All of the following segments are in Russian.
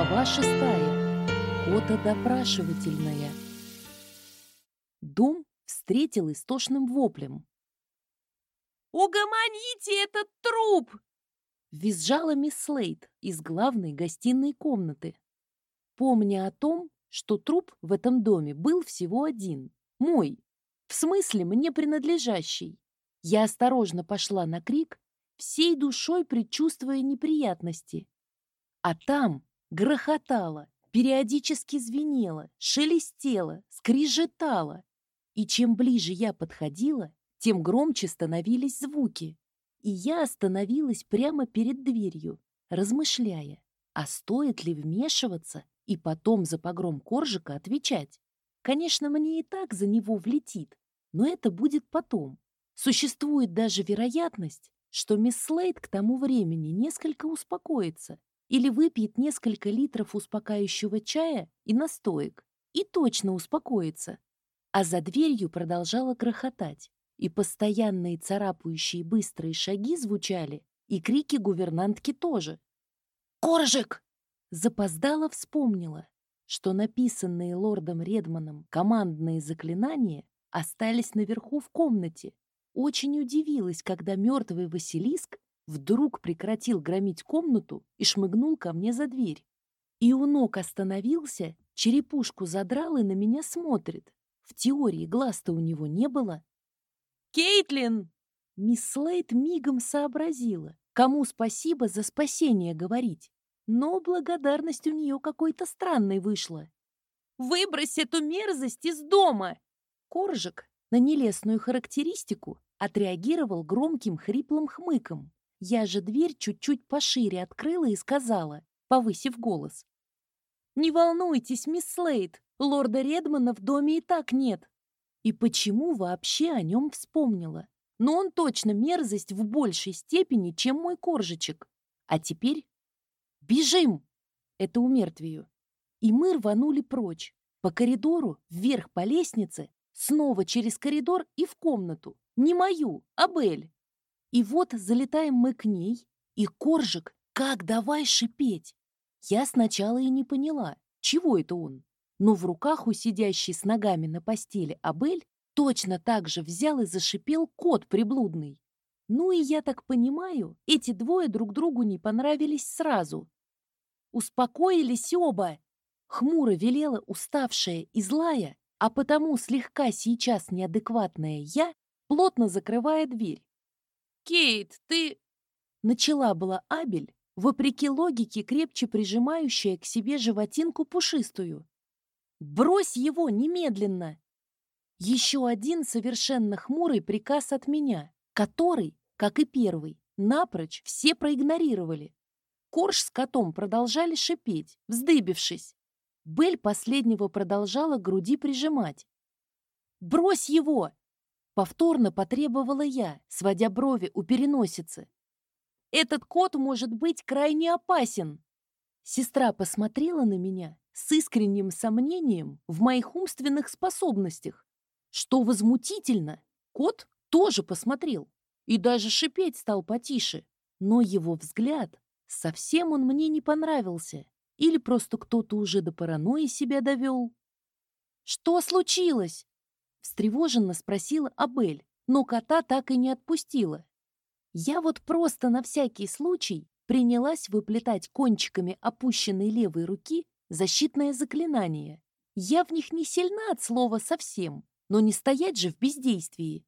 Глава шестая. Кота-допрашивательная. Дом встретил истошным воплем. «Угомоните этот труп!» Визжала мисс Слейд из главной гостиной комнаты. Помня о том, что труп в этом доме был всего один, мой, в смысле мне принадлежащий, я осторожно пошла на крик, всей душой предчувствуя неприятности. А там грохотало, периодически звенело, шелестело, скрижетало. И чем ближе я подходила, тем громче становились звуки. И я остановилась прямо перед дверью, размышляя, а стоит ли вмешиваться и потом за погром коржика отвечать. Конечно, мне и так за него влетит, но это будет потом. Существует даже вероятность, что мисс Слейд к тому времени несколько успокоится или выпьет несколько литров успокаивающего чая и настоек, и точно успокоится. А за дверью продолжала грохотать, и постоянные царапающие быстрые шаги звучали, и крики гувернантки тоже. «Коржик!» Запоздала вспомнила, что написанные лордом Редманом командные заклинания остались наверху в комнате. Очень удивилась, когда мертвый Василиск вдруг прекратил громить комнату и шмыгнул ко мне за дверь. И у ног остановился, черепушку задрал и на меня смотрит. В теории глаз-то у него не было. «Кейтлин!» Мисс Слейд мигом сообразила, кому спасибо за спасение говорить. Но благодарность у нее какой-то странной вышла. «Выбрось эту мерзость из дома!» Коржик на нелестную характеристику отреагировал громким хриплым хмыком. Я же дверь чуть-чуть пошире открыла и сказала, повысив голос. «Не волнуйтесь, мисс Слейд, лорда Редмана в доме и так нет». И почему вообще о нем вспомнила? Но он точно мерзость в большей степени, чем мой коржичек. А теперь «Бежим!» Это у мертвию. И мы рванули прочь. По коридору, вверх по лестнице, снова через коридор и в комнату. Не мою, а Бель. И вот залетаем мы к ней, и Коржик, как давай шипеть. Я сначала и не поняла, чего это он. Но в руках у сидящей с ногами на постели Абель точно так же взял и зашипел кот приблудный. Ну и я так понимаю, эти двое друг другу не понравились сразу. Успокоились оба. Хмуро велела уставшая и злая, а потому слегка сейчас неадекватная я, плотно закрывая дверь. «Кейт, ты...» Начала была Абель, вопреки логике, крепче прижимающая к себе животинку пушистую. «Брось его немедленно!» Еще один совершенно хмурый приказ от меня, который, как и первый, напрочь все проигнорировали. Корж с котом продолжали шипеть, вздыбившись. Бель последнего продолжала груди прижимать. «Брось его!» Повторно потребовала я, сводя брови у переносицы. «Этот кот может быть крайне опасен!» Сестра посмотрела на меня с искренним сомнением в моих умственных способностях. Что возмутительно, кот тоже посмотрел и даже шипеть стал потише, но его взгляд, совсем он мне не понравился. Или просто кто-то уже до паранойи себя довел. «Что случилось?» Встревоженно спросила Абель, но кота так и не отпустила. Я вот просто на всякий случай принялась выплетать кончиками опущенной левой руки защитное заклинание. Я в них не сильна от слова совсем, но не стоять же в бездействии.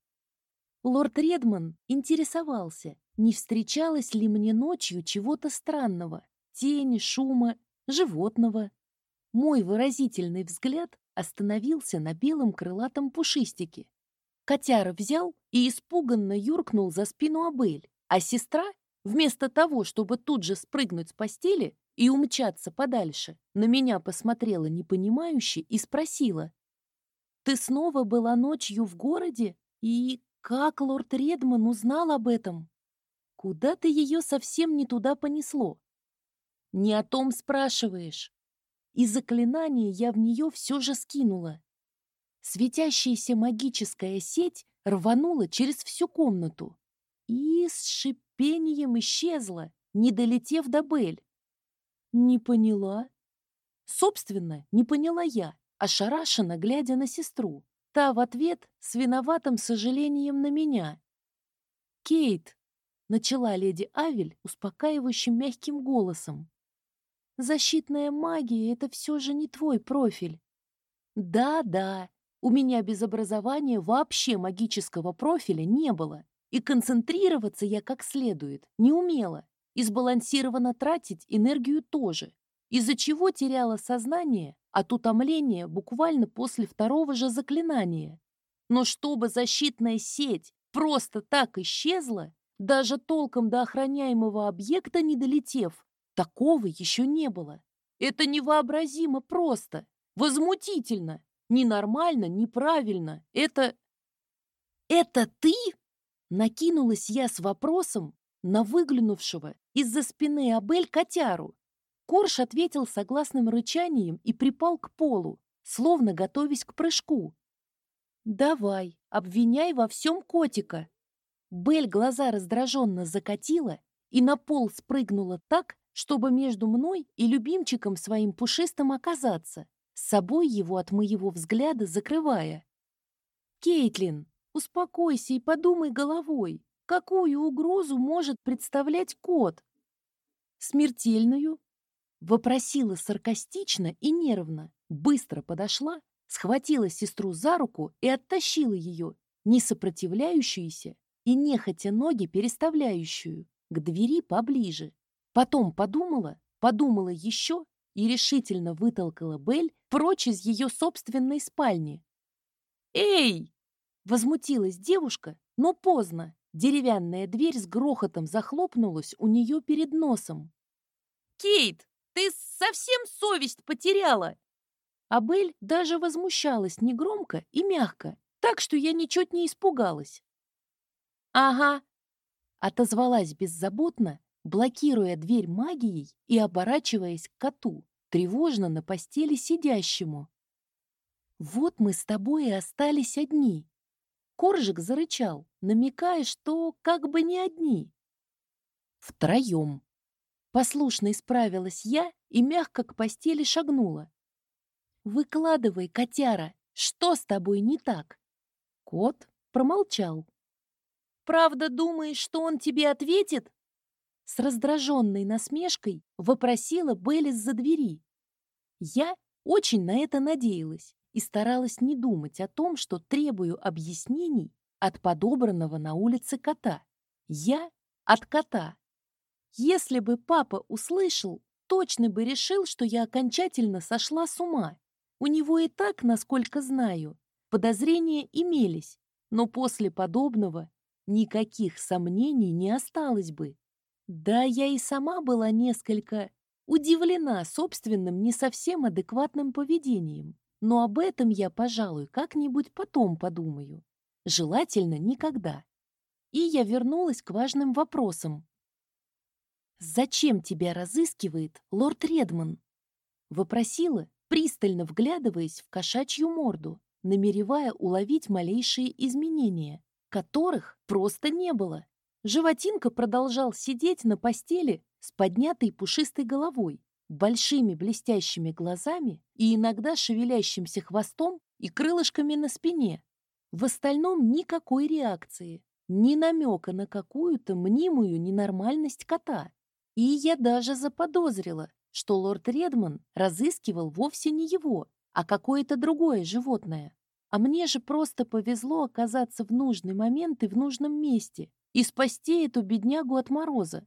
Лорд Редман интересовался, не встречалось ли мне ночью чего-то странного, тени, шума, животного. Мой выразительный взгляд остановился на белом крылатом пушистике. Котяра взял и испуганно юркнул за спину Абель, а сестра, вместо того, чтобы тут же спрыгнуть с постели и умчаться подальше, на меня посмотрела непонимающе и спросила. «Ты снова была ночью в городе? И как лорд Редман узнал об этом? Куда ты ее совсем не туда понесло?» «Не о том спрашиваешь и заклинание я в нее все же скинула. Светящаяся магическая сеть рванула через всю комнату и с шипением исчезла, не долетев до Бель. Не поняла. Собственно, не поняла я, ошарашенно глядя на сестру. Та в ответ с виноватым сожалением на меня. «Кейт», — начала леди Авель успокаивающим мягким голосом, «защитная магия — это все же не твой профиль». «Да-да, у меня без образования вообще магического профиля не было, и концентрироваться я как следует не умела, и сбалансированно тратить энергию тоже, из-за чего теряла сознание от утомления буквально после второго же заклинания. Но чтобы защитная сеть просто так исчезла, даже толком до охраняемого объекта не долетев, такого еще не было. Это невообразимо просто, возмутительно, ненормально, неправильно. Это... «Это ты?» Накинулась я с вопросом на выглянувшего из-за спины Абель котяру. Корж ответил согласным рычанием и припал к полу, словно готовясь к прыжку. «Давай, обвиняй во всем котика!» Бель глаза раздраженно закатила и на пол спрыгнула так, чтобы между мной и любимчиком своим пушистым оказаться, с собой его от моего взгляда закрывая. «Кейтлин, успокойся и подумай головой, какую угрозу может представлять кот?» «Смертельную?» Вопросила саркастично и нервно, быстро подошла, схватила сестру за руку и оттащила ее, не сопротивляющуюся и нехотя ноги переставляющую, к двери поближе. Потом подумала, подумала еще и решительно вытолкала Бель прочь из ее собственной спальни. «Эй!» — возмутилась девушка, но поздно. Деревянная дверь с грохотом захлопнулась у нее перед носом. «Кейт, ты совсем совесть потеряла!» Абель даже возмущалась негромко и мягко, так что я ничуть не испугалась. «Ага», — отозвалась беззаботно, блокируя дверь магией и оборачиваясь к коту, тревожно на постели сидящему. «Вот мы с тобой и остались одни». Коржик зарычал, намекая, что как бы не одни. «Втроем», Послушно исправилась я и мягко к постели шагнула. «Выкладывай, котяра, что с тобой не так?» Кот промолчал. «Правда думаешь, что он тебе ответит?» С раздраженной насмешкой вопросила Беллис за двери. Я очень на это надеялась и старалась не думать о том, что требую объяснений от подобранного на улице кота. Я от кота. Если бы папа услышал, точно бы решил, что я окончательно сошла с ума. У него и так, насколько знаю, подозрения имелись, но после подобного никаких сомнений не осталось бы. Да, я и сама была несколько удивлена собственным не совсем адекватным поведением, но об этом я, пожалуй, как-нибудь потом подумаю. Желательно никогда. И я вернулась к важным вопросам, «Зачем тебя разыскивает лорд Редман?» Вопросила, пристально вглядываясь в кошачью морду, намеревая уловить малейшие изменения, которых просто не было. Животинка продолжал сидеть на постели с поднятой пушистой головой, большими блестящими глазами и иногда шевелящимся хвостом и крылышками на спине. В остальном никакой реакции, ни намека на какую-то мнимую ненормальность кота. И я даже заподозрила, что лорд Редман разыскивал вовсе не его, а какое-то другое животное. А мне же просто повезло оказаться в нужный момент и в нужном месте и спасти эту беднягу от мороза.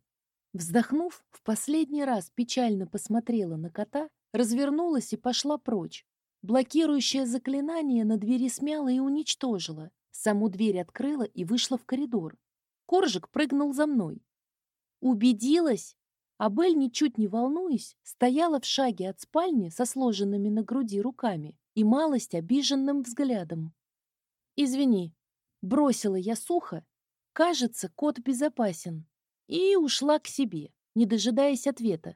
Вздохнув, в последний раз печально посмотрела на кота, развернулась и пошла прочь. Блокирующее заклинание на двери смяло и уничтожило. Саму дверь открыла и вышла в коридор. Коржик прыгнул за мной. Убедилась? Абель, ничуть не волнуясь, стояла в шаге от спальни со сложенными на груди руками и малость обиженным взглядом. «Извини», — бросила я сухо, «кажется, кот безопасен», и ушла к себе, не дожидаясь ответа.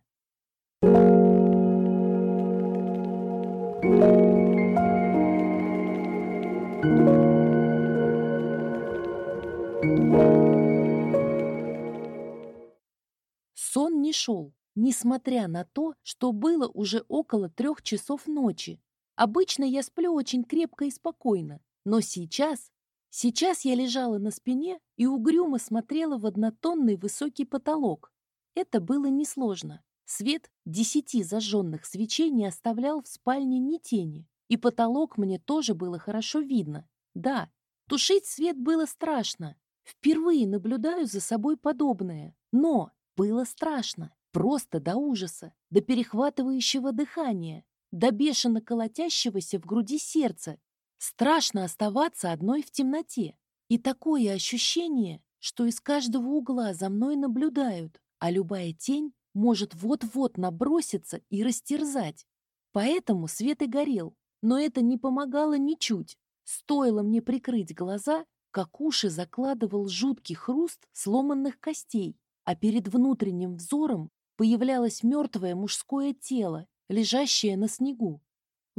Сон не шел, несмотря на то, что было уже около трех часов ночи. Обычно я сплю очень крепко и спокойно, но сейчас... Сейчас я лежала на спине и угрюмо смотрела в однотонный высокий потолок. Это было несложно. Свет десяти зажженных свечей не оставлял в спальне ни тени, и потолок мне тоже было хорошо видно. Да, тушить свет было страшно. Впервые наблюдаю за собой подобное, но было страшно. Просто до ужаса, до перехватывающего дыхания, до бешено колотящегося в груди сердца. Страшно оставаться одной в темноте. И такое ощущение, что из каждого угла за мной наблюдают, а любая тень может вот-вот наброситься и растерзать. Поэтому свет и горел, но это не помогало ничуть. Стоило мне прикрыть глаза, как уши закладывал жуткий хруст сломанных костей, а перед внутренним взором появлялось мертвое мужское тело, лежащее на снегу.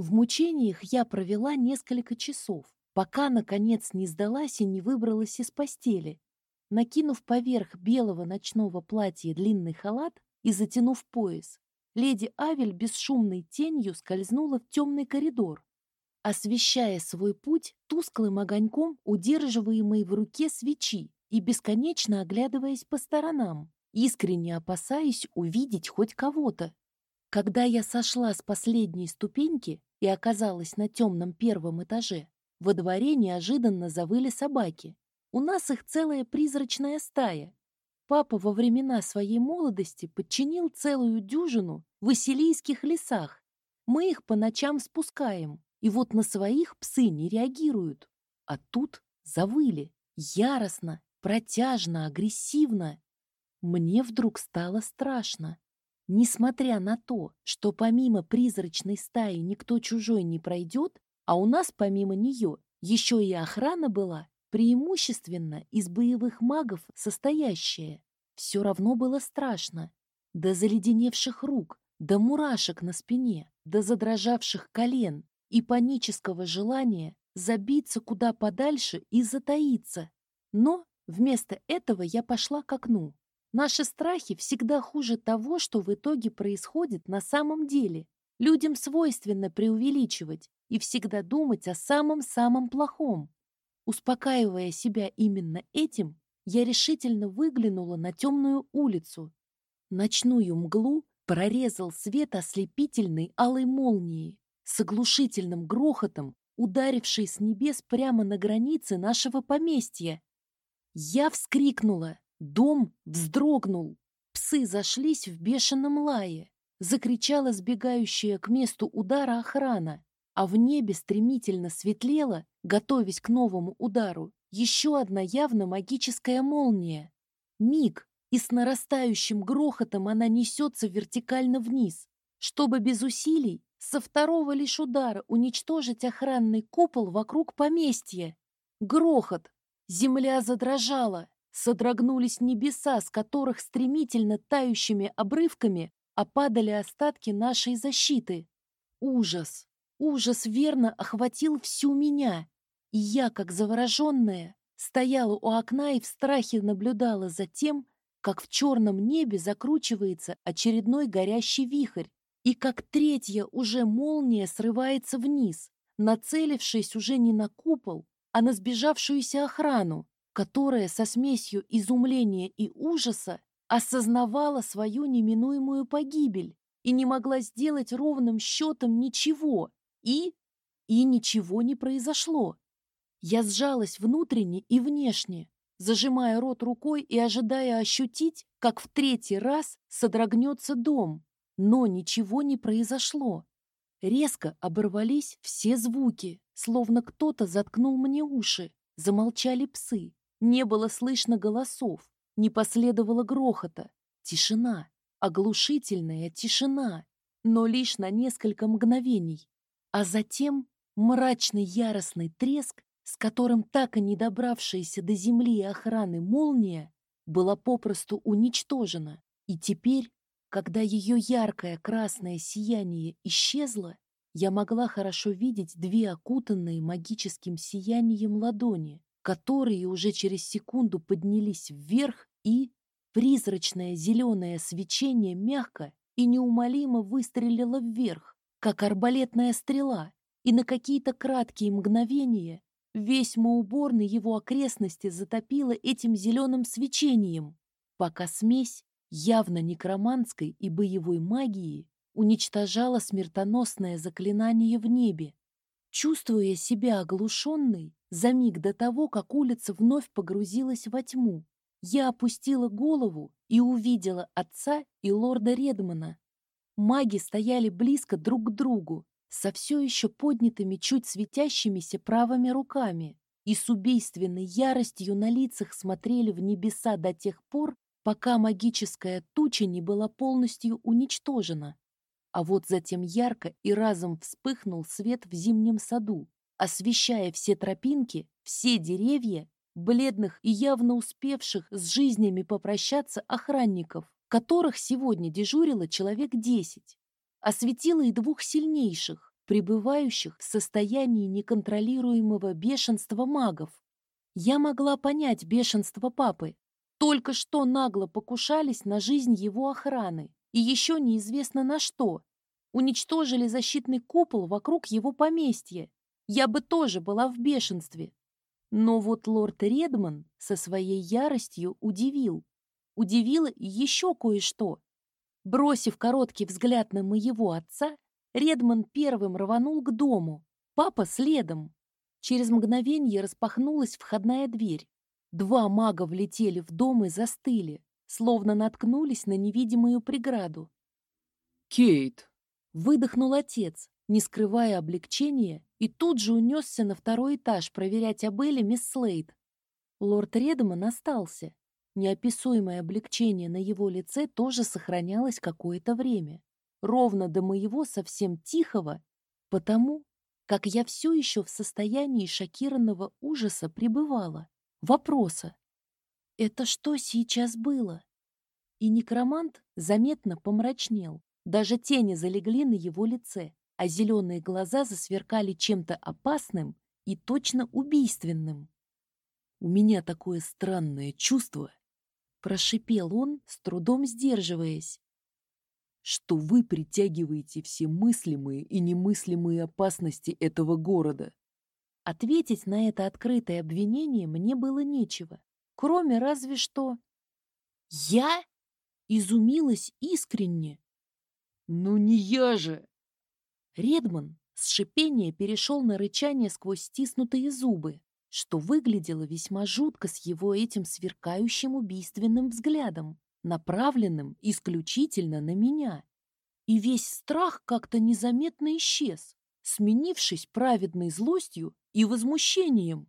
В мучениях я провела несколько часов, пока, наконец, не сдалась и не выбралась из постели. Накинув поверх белого ночного платья длинный халат и затянув пояс, леди Авель бесшумной тенью скользнула в темный коридор, освещая свой путь тусклым огоньком удерживаемой в руке свечи и бесконечно оглядываясь по сторонам искренне опасаясь увидеть хоть кого-то. Когда я сошла с последней ступеньки и оказалась на темном первом этаже, во дворе неожиданно завыли собаки. У нас их целая призрачная стая. Папа во времена своей молодости подчинил целую дюжину в Василийских лесах. Мы их по ночам спускаем, и вот на своих псы не реагируют. А тут завыли. Яростно, протяжно, агрессивно. Мне вдруг стало страшно. Несмотря на то, что помимо призрачной стаи никто чужой не пройдет, а у нас помимо нее еще и охрана была, преимущественно из боевых магов состоящая, все равно было страшно. До заледеневших рук, до мурашек на спине, до задрожавших колен и панического желания забиться куда подальше и затаиться. Но вместо этого я пошла к окну. Наши страхи всегда хуже того, что в итоге происходит на самом деле. Людям свойственно преувеличивать и всегда думать о самом-самом плохом. Успокаивая себя именно этим, я решительно выглянула на темную улицу. Ночную мглу прорезал свет ослепительной алой молнии с оглушительным грохотом, ударившей с небес прямо на границе нашего поместья. Я вскрикнула, Дом вздрогнул. Псы зашлись в бешеном лае. Закричала сбегающая к месту удара охрана, а в небе стремительно светлела, готовясь к новому удару, еще одна явно магическая молния. Миг, и с нарастающим грохотом она несется вертикально вниз, чтобы без усилий со второго лишь удара уничтожить охранный купол вокруг поместья. Грохот. Земля задрожала, Содрогнулись небеса, с которых стремительно тающими обрывками опадали остатки нашей защиты. Ужас, ужас верно охватил всю меня, и я, как завороженная, стояла у окна и в страхе наблюдала за тем, как в черном небе закручивается очередной горящий вихрь, и как третья уже молния срывается вниз, нацелившись уже не на купол, а на сбежавшуюся охрану которая со смесью изумления и ужаса осознавала свою неминуемую погибель и не могла сделать ровным счетом ничего, и... и ничего не произошло. Я сжалась внутренне и внешне, зажимая рот рукой и ожидая ощутить, как в третий раз содрогнется дом, но ничего не произошло. Резко оборвались все звуки, словно кто-то заткнул мне уши, замолчали псы, не было слышно голосов, не последовало грохота. Тишина, оглушительная тишина, но лишь на несколько мгновений. А затем мрачный яростный треск, с которым так и не добравшаяся до земли охраны молния была попросту уничтожена. И теперь, когда ее яркое красное сияние исчезло, я могла хорошо видеть две окутанные магическим сиянием ладони, которые уже через секунду поднялись вверх и Призрачное зеленое свечение мягко и неумолимо выстрелило вверх, как арбалетная стрела, и на какие-то краткие мгновения весь мауборный его окрестности затопило этим зеленым свечением, пока смесь явно некроманской и боевой магии уничтожала смертоносное заклинание в небе. Чувствуя себя оглушенной, за миг до того, как улица вновь погрузилась во тьму, я опустила голову и увидела отца и лорда Редмана. Маги стояли близко друг к другу, со все еще поднятыми чуть светящимися правыми руками и с убийственной яростью на лицах смотрели в небеса до тех пор, пока магическая туча не была полностью уничтожена. А вот затем ярко и разом вспыхнул свет в зимнем саду, освещая все тропинки, все деревья, бледных и явно успевших с жизнями попрощаться охранников, которых сегодня дежурило человек десять. Осветило и двух сильнейших, пребывающих в состоянии неконтролируемого бешенства магов. Я могла понять бешенство папы. Только что нагло покушались на жизнь его охраны, и еще неизвестно на что. Уничтожили защитный купол вокруг его поместья. Я бы тоже была в бешенстве. Но вот лорд Редман со своей яростью удивил. Удивило еще кое-что. Бросив короткий взгляд на моего отца, Редман первым рванул к дому, папа следом. Через мгновение распахнулась входная дверь. Два мага влетели в дом и застыли, словно наткнулись на невидимую преграду. «Кейт!» — выдохнул отец, не скрывая облегчения, и тут же унесся на второй этаж проверять Эле мисс Слейд. Лорд Редман остался. Неописуемое облегчение на его лице тоже сохранялось какое-то время. Ровно до моего совсем тихого, потому как я все еще в состоянии шокированного ужаса пребывала. Вопроса. Это что сейчас было? И некромант заметно помрачнел. Даже тени залегли на его лице а зеленые глаза засверкали чем-то опасным и точно убийственным. «У меня такое странное чувство», — прошипел он, с трудом сдерживаясь, «что вы притягиваете все мыслимые и немыслимые опасности этого города». Ответить на это открытое обвинение мне было нечего, кроме разве что... «Я?» — изумилась искренне. «Ну не я же!» Редман с шипения перешел на рычание сквозь стиснутые зубы, что выглядело весьма жутко с его этим сверкающим убийственным взглядом, направленным исключительно на меня. И весь страх как-то незаметно исчез, сменившись праведной злостью и возмущением.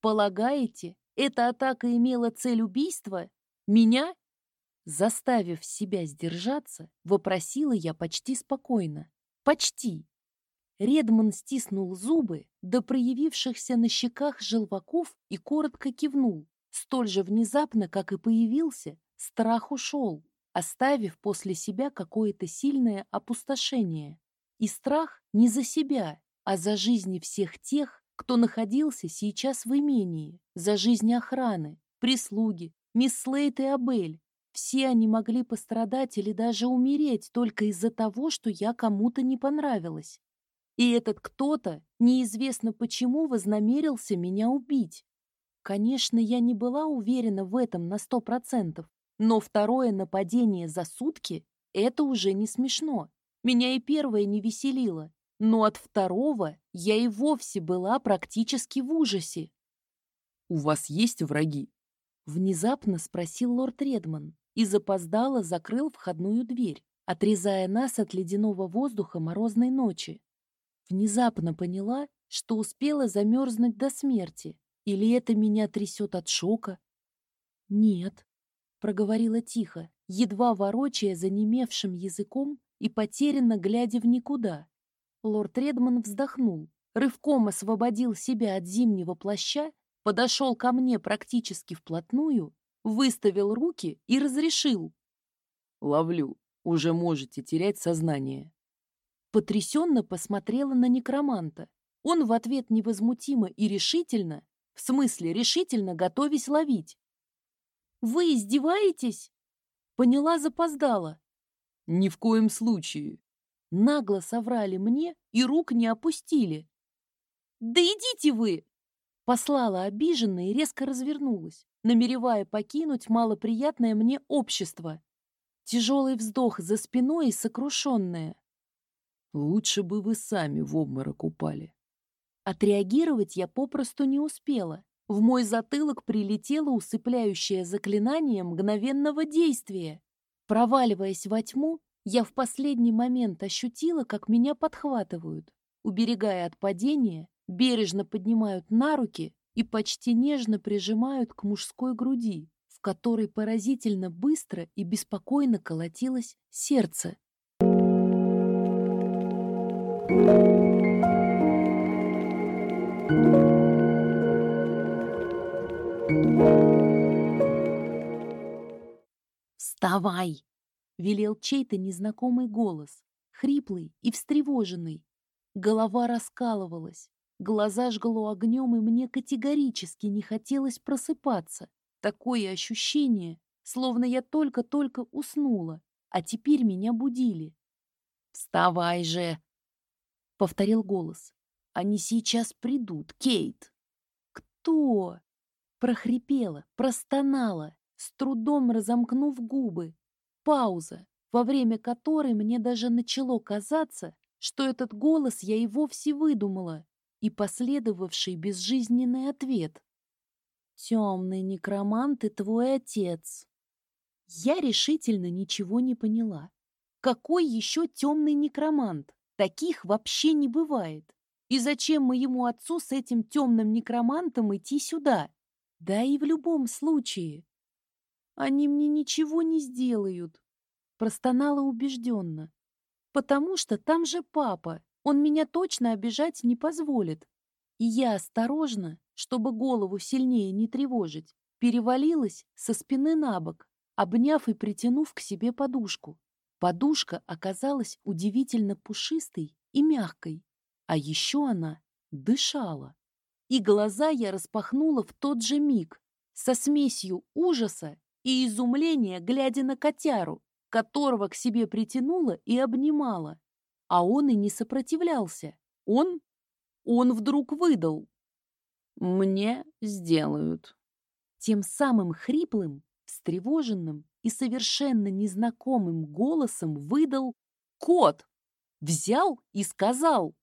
«Полагаете, эта атака имела цель убийства? Меня?» Заставив себя сдержаться, вопросила я почти спокойно. Почти. Редман стиснул зубы до проявившихся на щеках желваков и коротко кивнул. Столь же внезапно, как и появился, страх ушел, оставив после себя какое-то сильное опустошение. И страх не за себя, а за жизни всех тех, кто находился сейчас в имении, за жизнь охраны, прислуги, мисс Слейт и Абель, все они могли пострадать или даже умереть только из-за того, что я кому-то не понравилась. И этот кто-то, неизвестно почему, вознамерился меня убить. Конечно, я не была уверена в этом на сто процентов, но второе нападение за сутки — это уже не смешно. Меня и первое не веселило, но от второго я и вовсе была практически в ужасе. «У вас есть враги?» — внезапно спросил лорд Редман и запоздало закрыл входную дверь, отрезая нас от ледяного воздуха морозной ночи. Внезапно поняла, что успела замерзнуть до смерти, или это меня трясет от шока? «Нет», — проговорила тихо, едва ворочая занемевшим языком и потерянно глядя в никуда. Лорд Редман вздохнул, рывком освободил себя от зимнего плаща, подошел ко мне практически вплотную выставил руки и разрешил. «Ловлю. Уже можете терять сознание». Потрясенно посмотрела на некроманта. Он в ответ невозмутимо и решительно, в смысле решительно готовясь ловить. Вы издеваетесь? Поняла, запоздала. Ни в коем случае. Нагло соврали мне и рук не опустили. «Да идите вы!» Послала обиженно и резко развернулась, намеревая покинуть малоприятное мне общество. Тяжелый вздох за спиной и сокрушенная. Лучше бы вы сами в обморок упали. Отреагировать я попросту не успела. В мой затылок прилетело усыпляющее заклинание мгновенного действия. Проваливаясь во тьму, я в последний момент ощутила, как меня подхватывают, уберегая от падения, бережно поднимают на руки и почти нежно прижимают к мужской груди, в которой поразительно быстро и беспокойно колотилось сердце. «Вставай!» — велел чей-то незнакомый голос, хриплый и встревоженный. Голова раскалывалась, глаза жгло огнем, и мне категорически не хотелось просыпаться. Такое ощущение, словно я только-только уснула, а теперь меня будили. «Вставай же!» — повторил голос. «Они сейчас придут, Кейт!» «Кто?» — прохрипела, простонала, с трудом разомкнув губы. Пауза, во время которой мне даже начало казаться, что этот голос я и вовсе выдумала, и последовавший безжизненный ответ. «Темный некромант и твой отец». Я решительно ничего не поняла. Какой еще темный некромант? Таких вообще не бывает. И зачем моему отцу с этим темным некромантом идти сюда? Да и в любом случае. Они мне ничего не сделают, простонала убежденно. Потому что там же папа, он меня точно обижать не позволит. И я осторожно, чтобы голову сильнее не тревожить, перевалилась со спины на бок, обняв и притянув к себе подушку. Подушка оказалась удивительно пушистой и мягкой, а еще она дышала. И глаза я распахнула в тот же миг, со смесью ужаса и изумления, глядя на котяру, которого к себе притянула и обнимала. А он и не сопротивлялся. Он... он вдруг выдал. «Мне сделают». Тем самым хриплым, встревоженным и совершенно незнакомым голосом выдал «Кот!» Взял и сказал.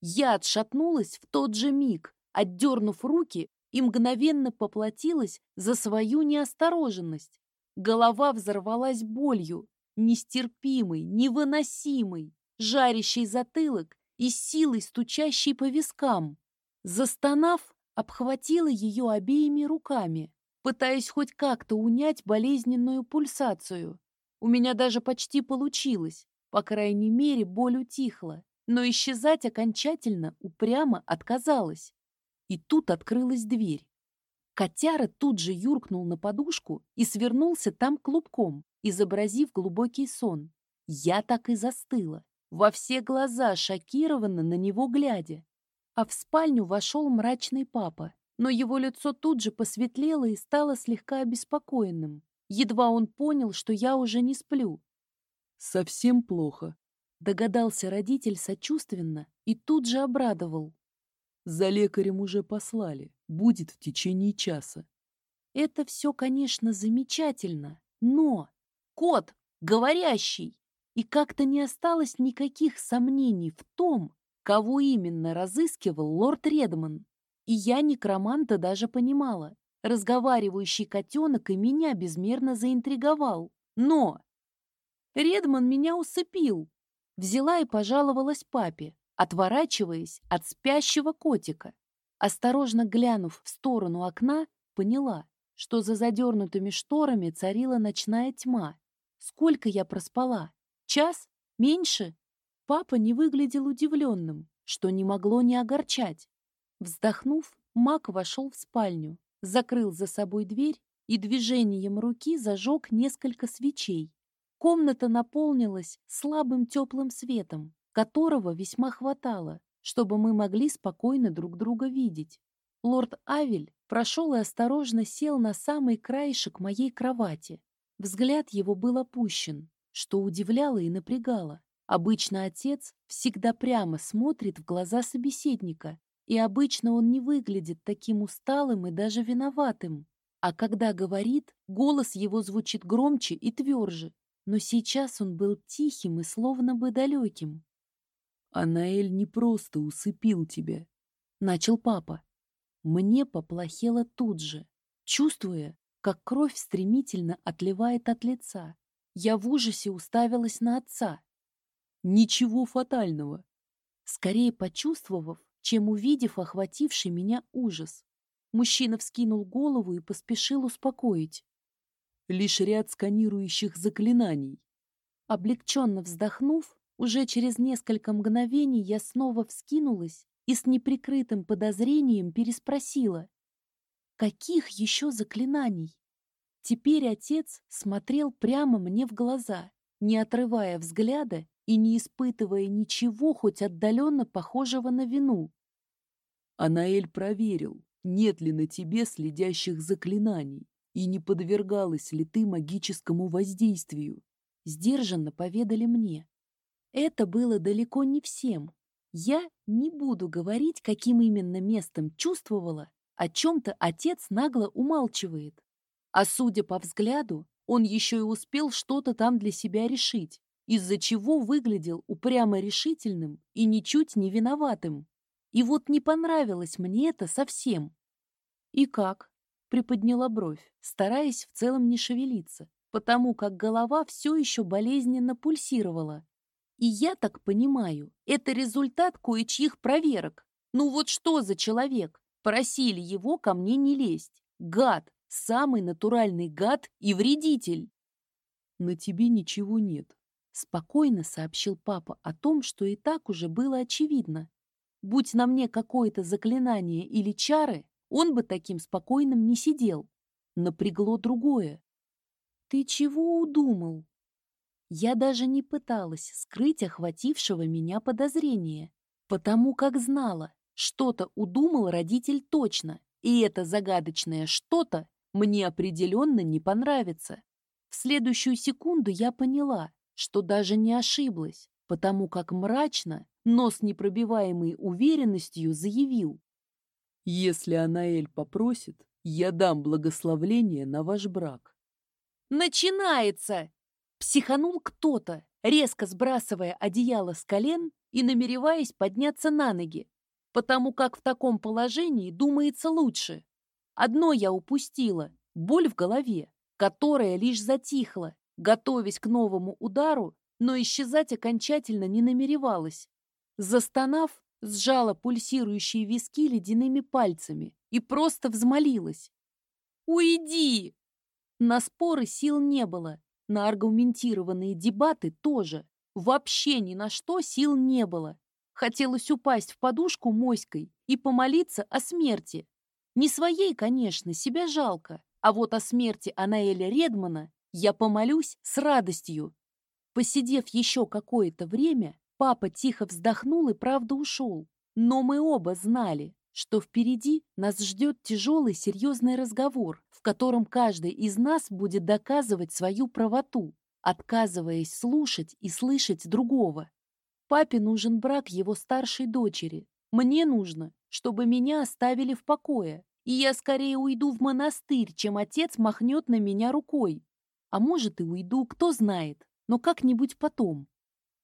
Я отшатнулась в тот же миг, отдернув руки и мгновенно поплатилась за свою неосторожность. Голова взорвалась болью, нестерпимой, невыносимой, жарящей затылок и силой стучащей по вискам. Застонав, обхватила ее обеими руками, пытаясь хоть как-то унять болезненную пульсацию. У меня даже почти получилось. По крайней мере, боль утихла, но исчезать окончательно упрямо отказалась. И тут открылась дверь. Котяра тут же юркнул на подушку и свернулся там клубком, изобразив глубокий сон. Я так и застыла, во все глаза шокированно на него глядя. А в спальню вошел мрачный папа, но его лицо тут же посветлело и стало слегка обеспокоенным. Едва он понял, что я уже не сплю. «Совсем плохо», — догадался родитель сочувственно и тут же обрадовал. «За лекарем уже послали. Будет в течение часа». Это все, конечно, замечательно, но... Кот, говорящий! И как-то не осталось никаких сомнений в том, кого именно разыскивал лорд Редман. И я некроманта даже понимала. Разговаривающий котенок и меня безмерно заинтриговал. Но Редман меня усыпил. Взяла и пожаловалась папе, отворачиваясь от спящего котика. Осторожно глянув в сторону окна, поняла, что за задернутыми шторами царила ночная тьма. Сколько я проспала? Час? Меньше? Папа не выглядел удивленным, что не могло не огорчать. Вздохнув, маг вошел в спальню, закрыл за собой дверь и движением руки зажег несколько свечей. Комната наполнилась слабым теплым светом, которого весьма хватало, чтобы мы могли спокойно друг друга видеть. Лорд Авель прошел и осторожно сел на самый краешек моей кровати. Взгляд его был опущен, что удивляло и напрягало. Обычно отец всегда прямо смотрит в глаза собеседника, и обычно он не выглядит таким усталым и даже виноватым. А когда говорит, голос его звучит громче и тверже, но сейчас он был тихим и словно бы далеким. «Анаэль не просто усыпил тебя», — начал папа. Мне поплохело тут же, чувствуя, как кровь стремительно отливает от лица. Я в ужасе уставилась на отца. Ничего фатального. Скорее почувствовав, чем увидев охвативший меня ужас. Мужчина вскинул голову и поспешил успокоить. Лишь ряд сканирующих заклинаний. Облегченно вздохнув, уже через несколько мгновений я снова вскинулась и с неприкрытым подозрением переспросила. «Каких еще заклинаний?» Теперь отец смотрел прямо мне в глаза, не отрывая взгляда и не испытывая ничего, хоть отдаленно похожего на вину. Анаэль проверил, нет ли на тебе следящих заклинаний и не подвергалась ли ты магическому воздействию. Сдержанно поведали мне. Это было далеко не всем. Я не буду говорить, каким именно местом чувствовала, о чем-то отец нагло умалчивает. А судя по взгляду, он еще и успел что-то там для себя решить, из-за чего выглядел упрямо решительным и ничуть не виноватым. И вот не понравилось мне это совсем. «И как?» — приподняла бровь, стараясь в целом не шевелиться, потому как голова все еще болезненно пульсировала. И я так понимаю, это результат кое-чьих проверок. Ну вот что за человек? Просили его ко мне не лезть. Гад, самый натуральный гад и вредитель. На тебе ничего нет. Спокойно сообщил папа о том, что и так уже было очевидно. Будь на мне какое-то заклинание или чары, он бы таким спокойным не сидел. Напрягло другое. «Ты чего удумал?» Я даже не пыталась скрыть охватившего меня подозрения, потому как знала, что-то удумал родитель точно, и это загадочное «что-то» мне определенно не понравится. В следующую секунду я поняла, что даже не ошиблась, потому как мрачно, но с непробиваемой уверенностью заявил. Если Анаэль попросит, я дам благословление на ваш брак. Начинается! Психанул кто-то, резко сбрасывая одеяло с колен и намереваясь подняться на ноги, потому как в таком положении думается лучше. Одно я упустила — боль в голове, которая лишь затихла, готовясь к новому удару, но исчезать окончательно не намеревалась. Застонав, сжала пульсирующие виски ледяными пальцами и просто взмолилась. «Уйди!» На споры сил не было, на аргументированные дебаты тоже. Вообще ни на что сил не было. Хотелось упасть в подушку моськой и помолиться о смерти. Не своей, конечно, себя жалко, а вот о смерти Анаэля Редмана я помолюсь с радостью. Посидев еще какое-то время, Папа тихо вздохнул и правда ушел. Но мы оба знали, что впереди нас ждет тяжелый серьезный разговор, в котором каждый из нас будет доказывать свою правоту, отказываясь слушать и слышать другого. Папе нужен брак его старшей дочери. Мне нужно, чтобы меня оставили в покое, и я скорее уйду в монастырь, чем отец махнет на меня рукой. А может и уйду, кто знает, но как-нибудь потом.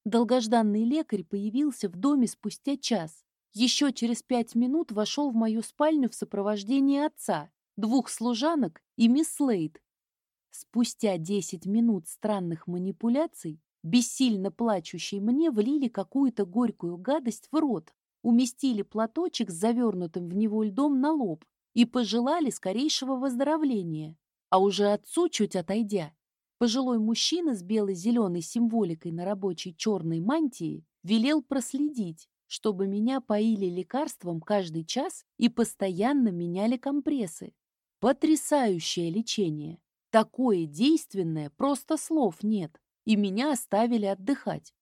Долгожданный лекарь появился в доме спустя час. Еще через пять минут вошел в мою спальню в сопровождении отца, двух служанок и мисс Слейд. Спустя десять минут странных манипуляций бессильно плачущей мне влили какую-то горькую гадость в рот, уместили платочек с завернутым в него льдом на лоб и пожелали скорейшего выздоровления. А уже отцу, чуть отойдя, Пожилой мужчина с бело-зеленой символикой на рабочей черной мантии велел проследить, чтобы меня поили лекарством каждый час и постоянно меняли компрессы. Потрясающее лечение. Такое действенное, просто слов нет. И меня оставили отдыхать.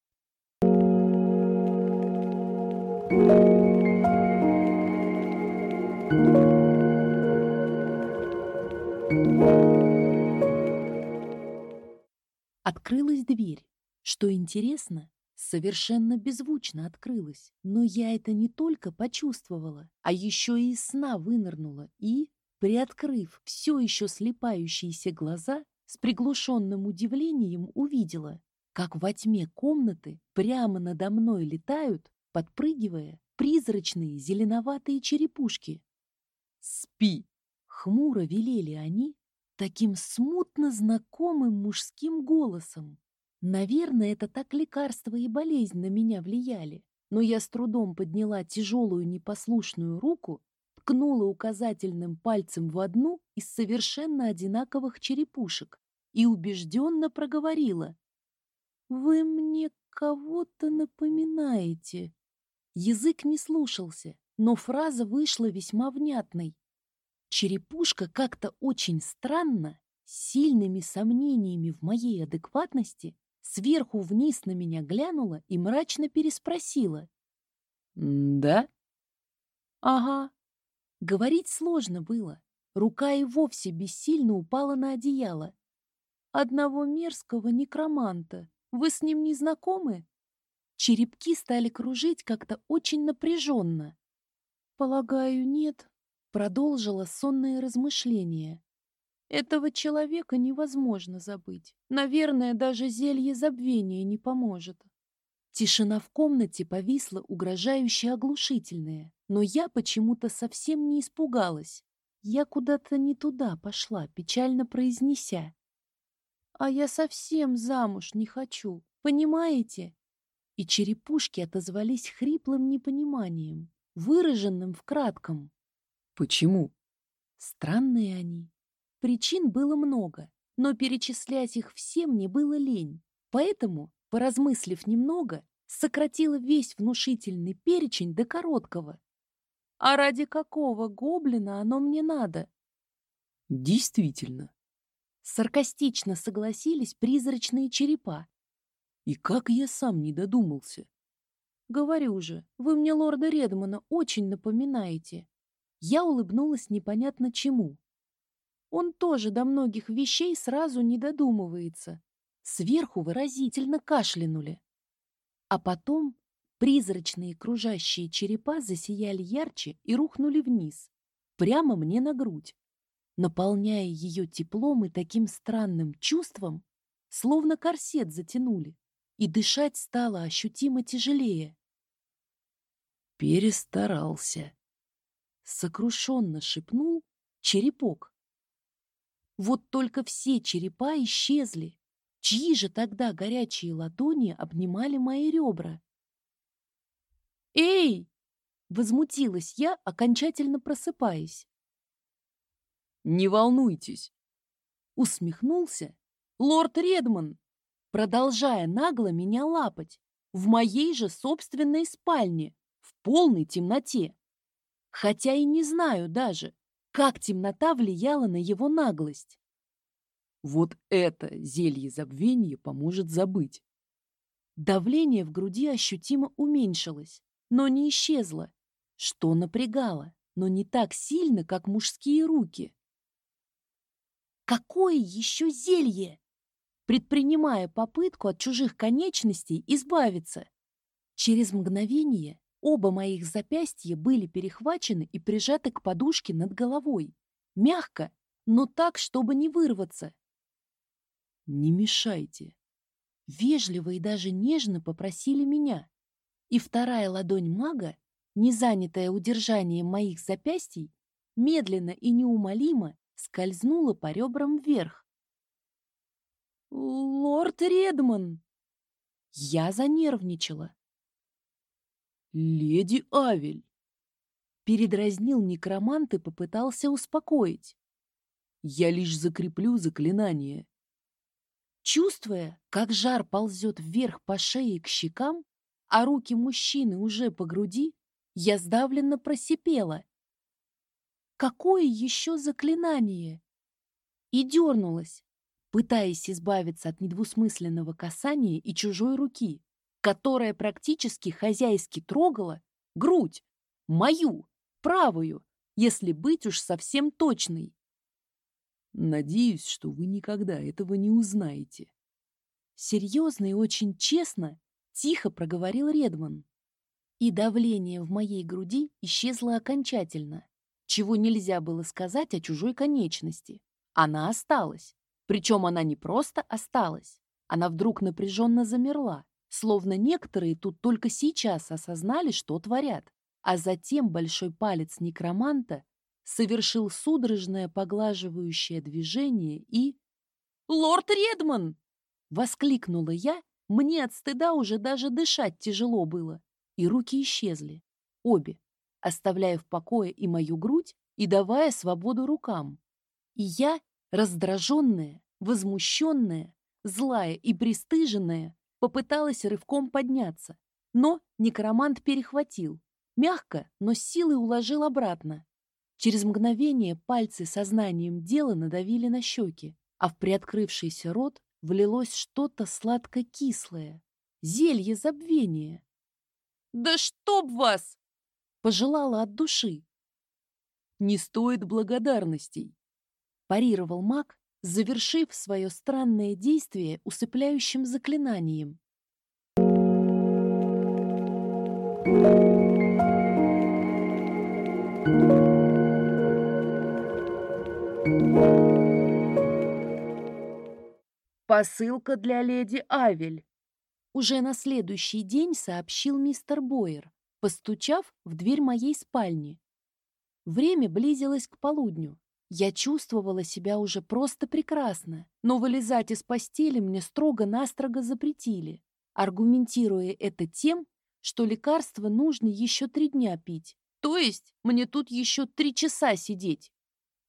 Открылась дверь. Что интересно, совершенно беззвучно открылась. Но я это не только почувствовала, а еще и из сна вынырнула и, приоткрыв все еще слепающиеся глаза, с приглушенным удивлением увидела, как во тьме комнаты прямо надо мной летают, подпрыгивая, призрачные зеленоватые черепушки. «Спи!» — хмуро велели они таким смутно знакомым мужским голосом. Наверное, это так лекарства и болезнь на меня влияли. Но я с трудом подняла тяжелую непослушную руку, ткнула указательным пальцем в одну из совершенно одинаковых черепушек и убежденно проговорила. «Вы мне кого-то напоминаете». Язык не слушался, но фраза вышла весьма внятной. Черепушка как-то очень странно, сильными сомнениями в моей адекватности, сверху вниз на меня глянула и мрачно переспросила. «Да?» «Ага». Говорить сложно было. Рука и вовсе бессильно упала на одеяло. «Одного мерзкого некроманта. Вы с ним не знакомы?» Черепки стали кружить как-то очень напряженно. «Полагаю, нет», — продолжила сонное размышление. «Этого человека невозможно забыть. Наверное, даже зелье забвения не поможет». Тишина в комнате повисла угрожающе оглушительная, но я почему-то совсем не испугалась. Я куда-то не туда пошла, печально произнеся. «А я совсем замуж не хочу, понимаете?» и черепушки отозвались хриплым непониманием, выраженным в кратком. «Почему?» Странные они. Причин было много, но перечислять их все мне было лень. Поэтому, поразмыслив немного, сократила весь внушительный перечень до короткого. А ради какого гоблина оно мне надо? Действительно. Саркастично согласились призрачные черепа, и как я сам не додумался? Говорю же, вы мне лорда Редмана очень напоминаете. Я улыбнулась непонятно чему. Он тоже до многих вещей сразу не додумывается. Сверху выразительно кашлянули. А потом призрачные кружащие черепа засияли ярче и рухнули вниз, прямо мне на грудь, наполняя ее теплом и таким странным чувством, словно корсет затянули и дышать стало ощутимо тяжелее. Перестарался. Сокрушенно шепнул черепок. Вот только все черепа исчезли. Чьи же тогда горячие ладони обнимали мои ребра? «Эй!» — возмутилась я, окончательно просыпаясь. «Не волнуйтесь!» — усмехнулся лорд Редман продолжая нагло меня лапать в моей же собственной спальне, в полной темноте. Хотя и не знаю даже, как темнота влияла на его наглость. Вот это зелье забвения поможет забыть. Давление в груди ощутимо уменьшилось, но не исчезло, что напрягало, но не так сильно, как мужские руки. «Какое еще зелье?» предпринимая попытку от чужих конечностей избавиться. Через мгновение оба моих запястья были перехвачены и прижаты к подушке над головой. Мягко, но так, чтобы не вырваться. «Не мешайте!» Вежливо и даже нежно попросили меня. И вторая ладонь мага, не занятая удержанием моих запястий, медленно и неумолимо скользнула по ребрам вверх, «Лорд Редман!» Я занервничала. «Леди Авель!» Передразнил некромант и попытался успокоить. «Я лишь закреплю заклинание». Чувствуя, как жар ползет вверх по шее к щекам, а руки мужчины уже по груди, я сдавленно просипела. «Какое еще заклинание?» И дернулась, пытаясь избавиться от недвусмысленного касания и чужой руки, которая практически хозяйски трогала грудь, мою, правую, если быть уж совсем точной. Надеюсь, что вы никогда этого не узнаете. Серьезно и очень честно, тихо проговорил Редман. И давление в моей груди исчезло окончательно, чего нельзя было сказать о чужой конечности. Она осталась. Причем она не просто осталась. Она вдруг напряженно замерла, словно некоторые тут только сейчас осознали, что творят. А затем большой палец некроманта совершил судорожное поглаживающее движение и... «Лорд Редман!» — воскликнула я, мне от стыда уже даже дышать тяжело было. И руки исчезли. Обе, оставляя в покое и мою грудь, и давая свободу рукам. И я, раздраженная, возмущенная, злая и пристыженная, попыталась рывком подняться. Но некромант перехватил. Мягко, но с силой уложил обратно. Через мгновение пальцы сознанием дела надавили на щеки, а в приоткрывшийся рот влилось что-то сладко-кислое. Зелье забвения. «Да чтоб вас!» — пожелала от души. «Не стоит благодарностей», — парировал маг, завершив свое странное действие усыпляющим заклинанием. Посылка для леди Авель. Уже на следующий день сообщил мистер Бойер, постучав в дверь моей спальни. Время близилось к полудню. Я чувствовала себя уже просто прекрасно, но вылезать из постели мне строго-настрого запретили, аргументируя это тем, что лекарство нужно еще три дня пить. То есть мне тут еще три часа сидеть.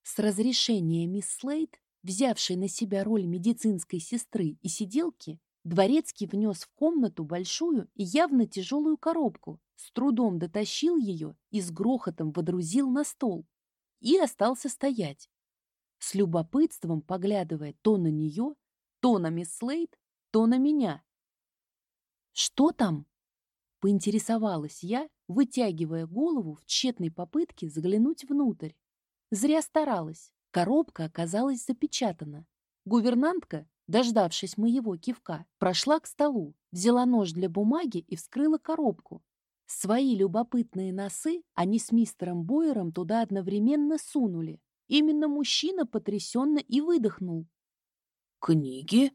С разрешения мисс Слейд взявший на себя роль медицинской сестры и сиделки, Дворецкий внес в комнату большую и явно тяжелую коробку, с трудом дотащил ее и с грохотом водрузил на стол. И остался стоять, с любопытством поглядывая то на нее, то на мисс Слейд, то на меня. «Что там?» — поинтересовалась я, вытягивая голову в тщетной попытке заглянуть внутрь. Зря старалась. Коробка оказалась запечатана. Гувернантка, дождавшись моего кивка, прошла к столу, взяла нож для бумаги и вскрыла коробку. Свои любопытные носы они с мистером Бойером туда одновременно сунули. Именно мужчина потрясенно и выдохнул. «Книги?»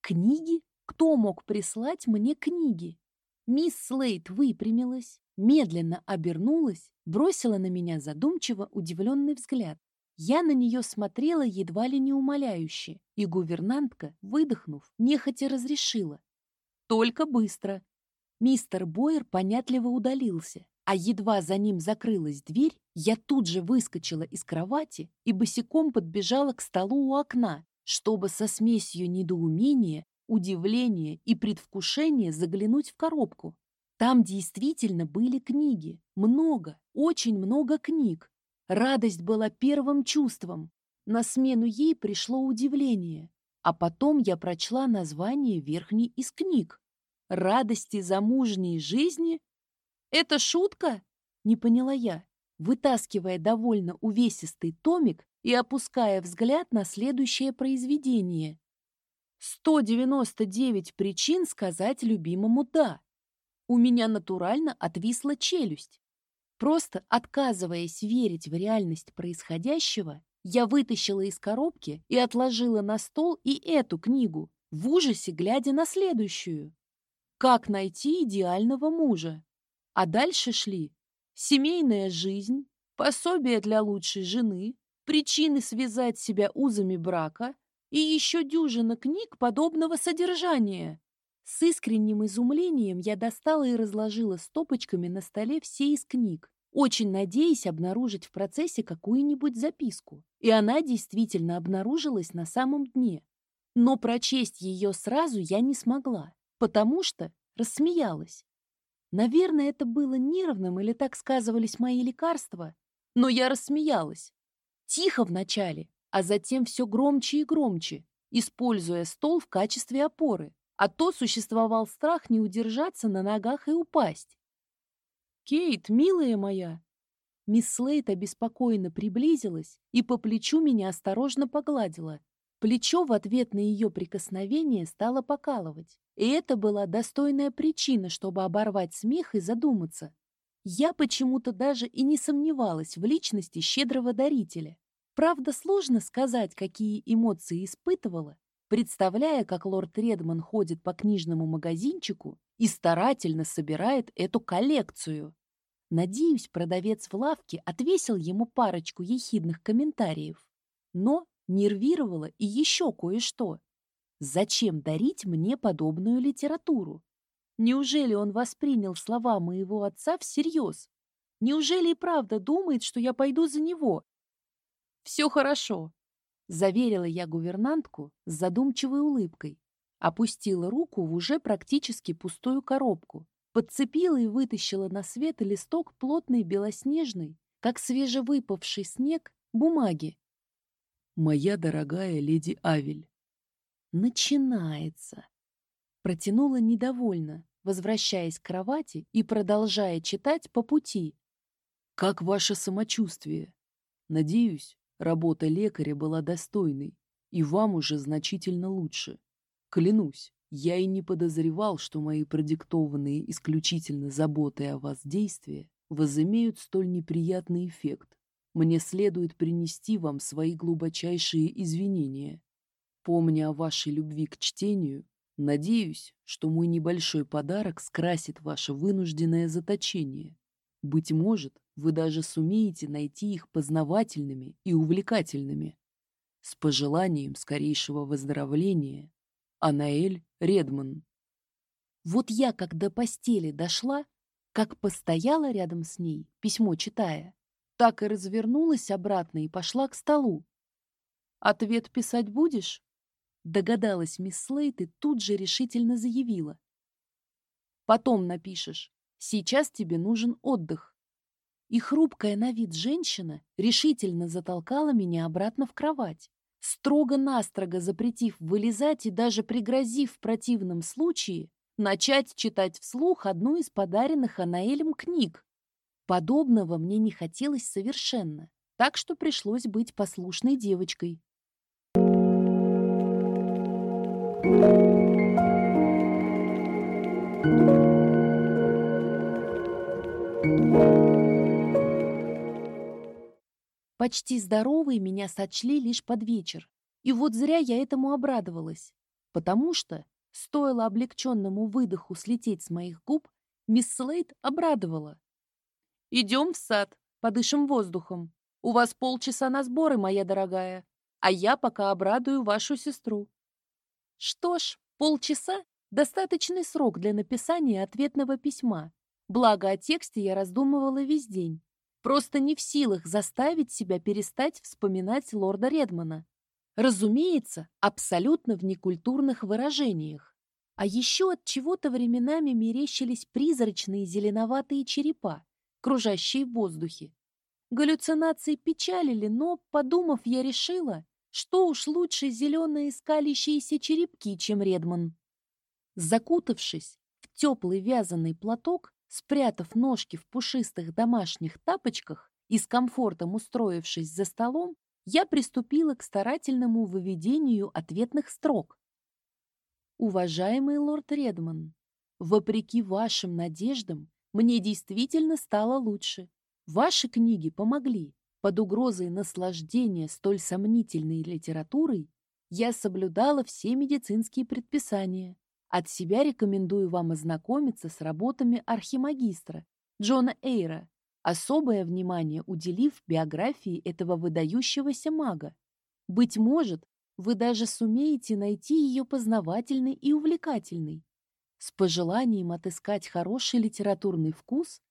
«Книги? Кто мог прислать мне книги?» Мисс Слейт выпрямилась, медленно обернулась, бросила на меня задумчиво удивленный взгляд. Я на нее смотрела едва ли не умоляюще, и гувернантка, выдохнув, нехотя разрешила. Только быстро. Мистер Бойер понятливо удалился, а едва за ним закрылась дверь, я тут же выскочила из кровати и босиком подбежала к столу у окна, чтобы со смесью недоумения, удивления и предвкушения заглянуть в коробку. Там действительно были книги. Много, очень много книг. Радость была первым чувством. На смену ей пришло удивление. А потом я прочла название верхней из книг. «Радости замужней жизни?» «Это шутка?» — не поняла я, вытаскивая довольно увесистый томик и опуская взгляд на следующее произведение. «199 причин сказать любимому «да». У меня натурально отвисла челюсть. Просто отказываясь верить в реальность происходящего, я вытащила из коробки и отложила на стол и эту книгу, в ужасе глядя на следующую. «Как найти идеального мужа?» А дальше шли «Семейная жизнь», «Пособие для лучшей жены», «Причины связать себя узами брака» и еще дюжина книг подобного содержания. С искренним изумлением я достала и разложила стопочками на столе все из книг, очень надеясь обнаружить в процессе какую-нибудь записку. И она действительно обнаружилась на самом дне. Но прочесть ее сразу я не смогла, потому что рассмеялась. Наверное, это было нервным или так сказывались мои лекарства, но я рассмеялась. Тихо вначале, а затем все громче и громче, используя стол в качестве опоры а то существовал страх не удержаться на ногах и упасть. «Кейт, милая моя!» Мисс Слейт обеспокоенно приблизилась и по плечу меня осторожно погладила. Плечо в ответ на ее прикосновение стало покалывать. И это была достойная причина, чтобы оборвать смех и задуматься. Я почему-то даже и не сомневалась в личности щедрого дарителя. Правда, сложно сказать, какие эмоции испытывала, представляя, как лорд Редман ходит по книжному магазинчику и старательно собирает эту коллекцию. Надеюсь, продавец в лавке отвесил ему парочку ехидных комментариев. Но нервировало и еще кое-что. Зачем дарить мне подобную литературу? Неужели он воспринял слова моего отца всерьез? Неужели и правда думает, что я пойду за него? «Все хорошо», — заверила я гувернантку с задумчивой улыбкой. Опустила руку в уже практически пустую коробку, подцепила и вытащила на свет листок плотной белоснежной, как свежевыпавший снег, бумаги. «Моя дорогая леди Авель». «Начинается!» Протянула недовольно, возвращаясь к кровати и продолжая читать по пути. «Как ваше самочувствие? Надеюсь, работа лекаря была достойной, и вам уже значительно лучше. Клянусь, я и не подозревал, что мои продиктованные исключительно заботой о вас действия возымеют столь неприятный эффект. Мне следует принести вам свои глубочайшие извинения. Помня о вашей любви к чтению, надеюсь, что мой небольшой подарок скрасит ваше вынужденное заточение. Быть может, вы даже сумеете найти их познавательными и увлекательными. С пожеланием скорейшего выздоровления, Анаэль Редман. Вот я, как до постели дошла, как постояла рядом с ней, письмо читая, так и развернулась обратно и пошла к столу. «Ответ писать будешь?» Догадалась мисс Слейт и тут же решительно заявила. «Потом напишешь. Сейчас тебе нужен отдых». И хрупкая на вид женщина решительно затолкала меня обратно в кровать, строго-настрого запретив вылезать и даже пригрозив в противном случае начать читать вслух одну из подаренных Анаэлем книг. Подобного мне не хотелось совершенно, так что пришлось быть послушной девочкой. Почти здоровые меня сочли лишь под вечер. И вот зря я этому обрадовалась, потому что, стоило облегченному выдоху слететь с моих губ, мисс Слейд обрадовала. «Идем в сад, подышим воздухом. У вас полчаса на сборы, моя дорогая, а я пока обрадую вашу сестру». Что ж, полчаса — достаточный срок для написания ответного письма. Благо, о тексте я раздумывала весь день. Просто не в силах заставить себя перестать вспоминать лорда Редмана. Разумеется, абсолютно в некультурных выражениях. А еще от чего-то временами мерещились призрачные зеленоватые черепа, кружащие в воздухе. Галлюцинации печалили, но, подумав, я решила, что уж лучше зеленые скалящиеся черепки, чем Редман. Закутавшись в теплый вязаный платок, спрятав ножки в пушистых домашних тапочках и с комфортом устроившись за столом, я приступила к старательному выведению ответных строк. Уважаемый лорд Редман, вопреки вашим надеждам, мне действительно стало лучше. Ваши книги помогли. Под угрозой наслаждения столь сомнительной литературой я соблюдала все медицинские предписания. От себя рекомендую вам ознакомиться с работами архимагистра Джона Эйра, особое внимание уделив биографии этого выдающегося мага. Быть может, вы даже сумеете найти ее познавательной и увлекательной. С пожеланием отыскать хороший литературный вкус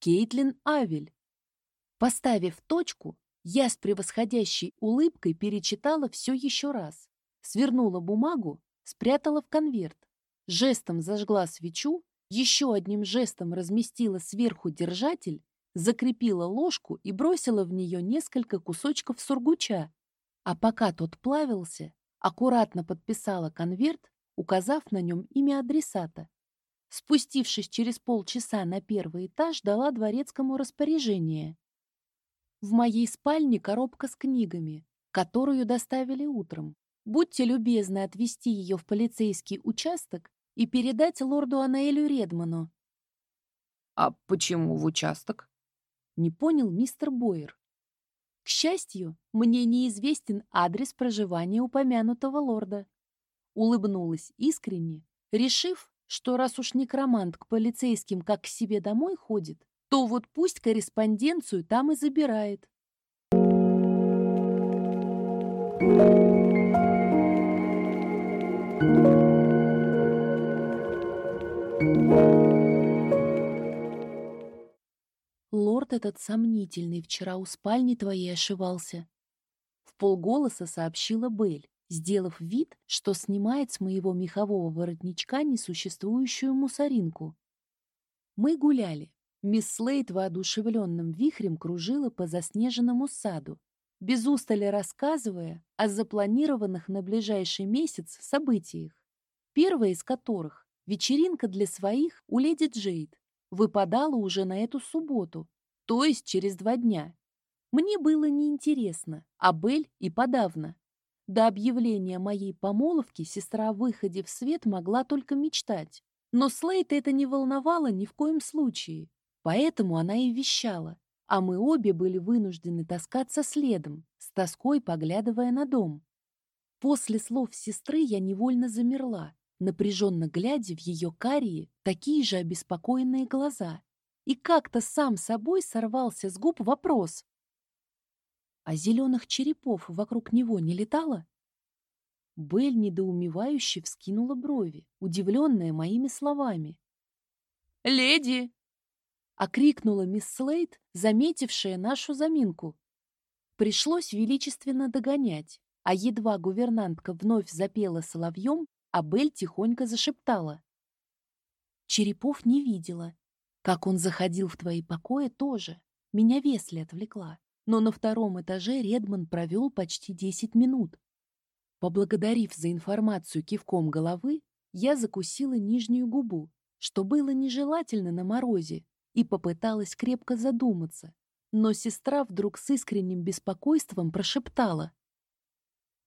Кейтлин Авель. Поставив точку, я с превосходящей улыбкой перечитала все еще раз, свернула бумагу, спрятала в конверт, жестом зажгла свечу, еще одним жестом разместила сверху держатель закрепила ложку и бросила в нее несколько кусочков сургуча. А пока тот плавился, аккуратно подписала конверт, указав на нем имя адресата. Спустившись через полчаса на первый этаж, дала дворецкому распоряжение. В моей спальне коробка с книгами, которую доставили утром. Будьте любезны отвезти ее в полицейский участок и передать лорду Анаэлю Редману. «А почему в участок?» — не понял мистер Бойер. К счастью, мне неизвестен адрес проживания упомянутого лорда. Улыбнулась искренне, решив, что раз уж некромант к полицейским как к себе домой ходит, то вот пусть корреспонденцию там и забирает. Лорд этот сомнительный вчера у спальни твоей ошивался. В полголоса сообщила Бель, сделав вид, что снимает с моего мехового воротничка несуществующую мусоринку. Мы гуляли. Мисс Слейд воодушевленным вихрем кружила по заснеженному саду, без устали рассказывая о запланированных на ближайший месяц событиях. Первое из которых — вечеринка для своих у леди Джейд, выпадала уже на эту субботу, то есть через два дня. Мне было неинтересно, а Бель и подавно. До объявления моей помолвки сестра о выходе в свет могла только мечтать. Но Слейт это не волновало ни в коем случае. Поэтому она и вещала. А мы обе были вынуждены таскаться следом, с тоской поглядывая на дом. После слов сестры я невольно замерла, напряженно глядя в ее карие, такие же обеспокоенные глаза. И как-то сам собой сорвался с губ вопрос. А зеленых черепов вокруг него не летало? Белль недоумевающе вскинула брови, удивленная моими словами. «Леди!» — окрикнула мисс Слейд, заметившая нашу заминку. Пришлось величественно догонять, а едва гувернантка вновь запела соловьем, а Белль тихонько зашептала. Черепов не видела. Как он заходил в твои покои, тоже. Меня Весли отвлекла но на втором этаже Редман провел почти 10 минут. Поблагодарив за информацию кивком головы, я закусила нижнюю губу, что было нежелательно на морозе, и попыталась крепко задуматься. Но сестра вдруг с искренним беспокойством прошептала.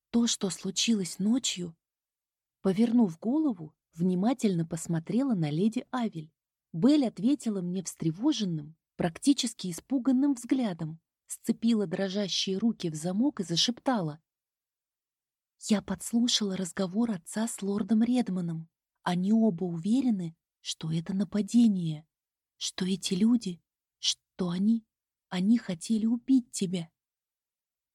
«То, что случилось ночью...» Повернув голову, внимательно посмотрела на леди Авель. Белль ответила мне встревоженным, практически испуганным взглядом сцепила дрожащие руки в замок и зашептала. Я подслушала разговор отца с лордом Редманом. Они оба уверены, что это нападение, что эти люди, что они, они хотели убить тебя.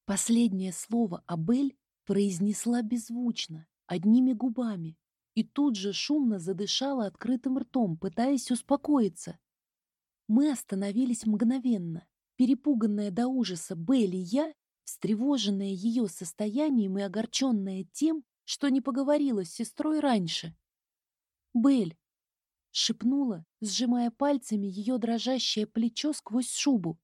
Последнее слово Абель произнесла беззвучно, одними губами, и тут же шумно задышала открытым ртом, пытаясь успокоиться. Мы остановились мгновенно, Перепуганная до ужаса Белли я, встревоженная ее состоянием и огорченная тем, что не поговорила с сестрой раньше. «Белль!» — шепнула, сжимая пальцами ее дрожащее плечо сквозь шубу.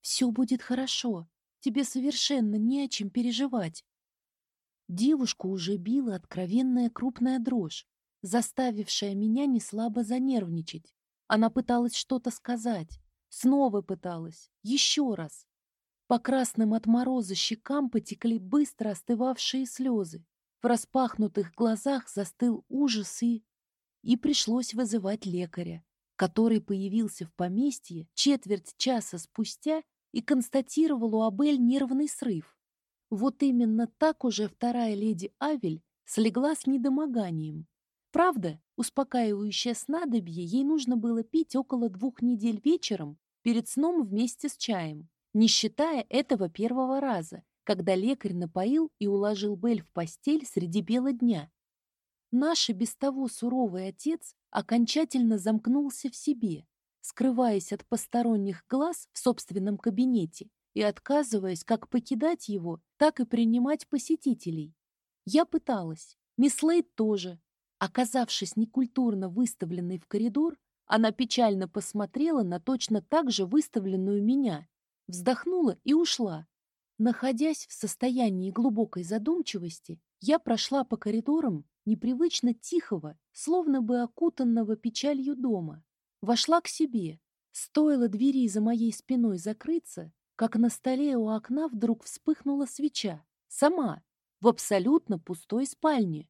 «Все будет хорошо. Тебе совершенно не о чем переживать». Девушку уже била откровенная крупная дрожь, заставившая меня неслабо занервничать. Она пыталась что-то сказать, Снова пыталась. Еще раз. По красным от мороза щекам потекли быстро остывавшие слезы. В распахнутых глазах застыл ужас и... И пришлось вызывать лекаря, который появился в поместье четверть часа спустя и констатировал у Абель нервный срыв. Вот именно так уже вторая леди Авель слегла с недомоганием. Правда, успокаивающее снадобье ей нужно было пить около двух недель вечером перед сном вместе с чаем, не считая этого первого раза, когда лекарь напоил и уложил Бель в постель среди бела дня. Наш и без того суровый отец окончательно замкнулся в себе, скрываясь от посторонних глаз в собственном кабинете и отказываясь как покидать его, так и принимать посетителей. Я пыталась, мисс Лейд тоже. Оказавшись некультурно выставленной в коридор, она печально посмотрела на точно так же выставленную меня, вздохнула и ушла. Находясь в состоянии глубокой задумчивости, я прошла по коридорам непривычно тихого, словно бы окутанного печалью дома. Вошла к себе. Стоило двери за моей спиной закрыться, как на столе у окна вдруг вспыхнула свеча. Сама, в абсолютно пустой спальне.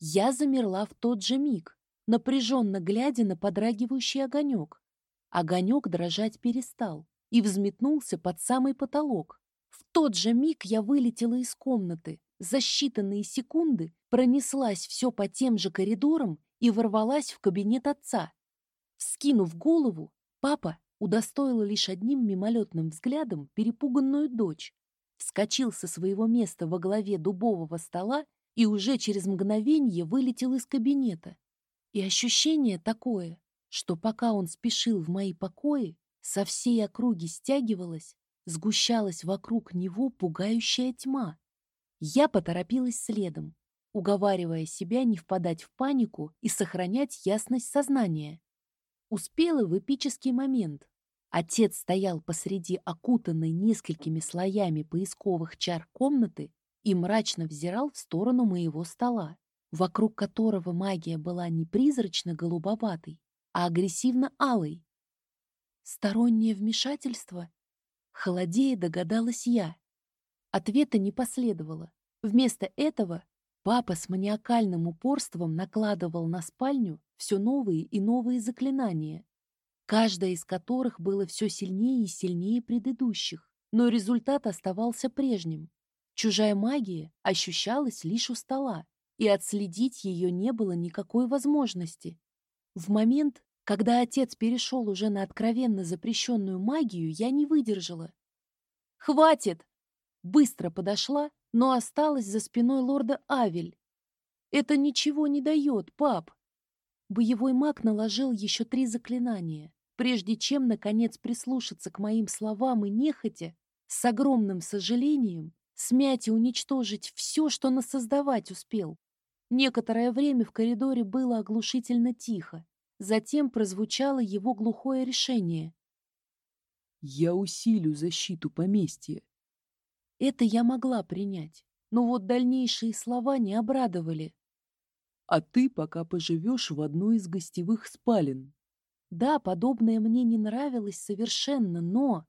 Я замерла в тот же миг, напряженно глядя на подрагивающий огонек. Огонек дрожать перестал и взметнулся под самый потолок. В тот же миг я вылетела из комнаты, за считанные секунды пронеслась все по тем же коридорам и ворвалась в кабинет отца. Вскинув голову, папа удостоила лишь одним мимолетным взглядом перепуганную дочь, вскочил со своего места во главе дубового стола и уже через мгновение вылетел из кабинета. И ощущение такое, что пока он спешил в мои покои, со всей округи стягивалась, сгущалась вокруг него пугающая тьма. Я поторопилась следом, уговаривая себя не впадать в панику и сохранять ясность сознания. Успела в эпический момент. Отец стоял посреди окутанной несколькими слоями поисковых чар комнаты и мрачно взирал в сторону моего стола, вокруг которого магия была не призрачно-голубоватой, а агрессивно-алой. Стороннее вмешательство? Холодея догадалась я. Ответа не последовало. Вместо этого папа с маниакальным упорством накладывал на спальню все новые и новые заклинания, каждое из которых было все сильнее и сильнее предыдущих, но результат оставался прежним. Чужая магия ощущалась лишь у стола, и отследить ее не было никакой возможности. В момент, когда отец перешел уже на откровенно запрещенную магию, я не выдержала. «Хватит!» Быстро подошла, но осталась за спиной лорда Авель. «Это ничего не дает, пап!» Боевой маг наложил еще три заклинания, прежде чем, наконец, прислушаться к моим словам и нехотя, с огромным сожалением, смять и уничтожить все, что насоздавать успел. Некоторое время в коридоре было оглушительно тихо. Затем прозвучало его глухое решение. «Я усилю защиту поместья. Это я могла принять, но вот дальнейшие слова не обрадовали. А ты пока поживешь в одной из гостевых спален. Да, подобное мне не нравилось совершенно, но...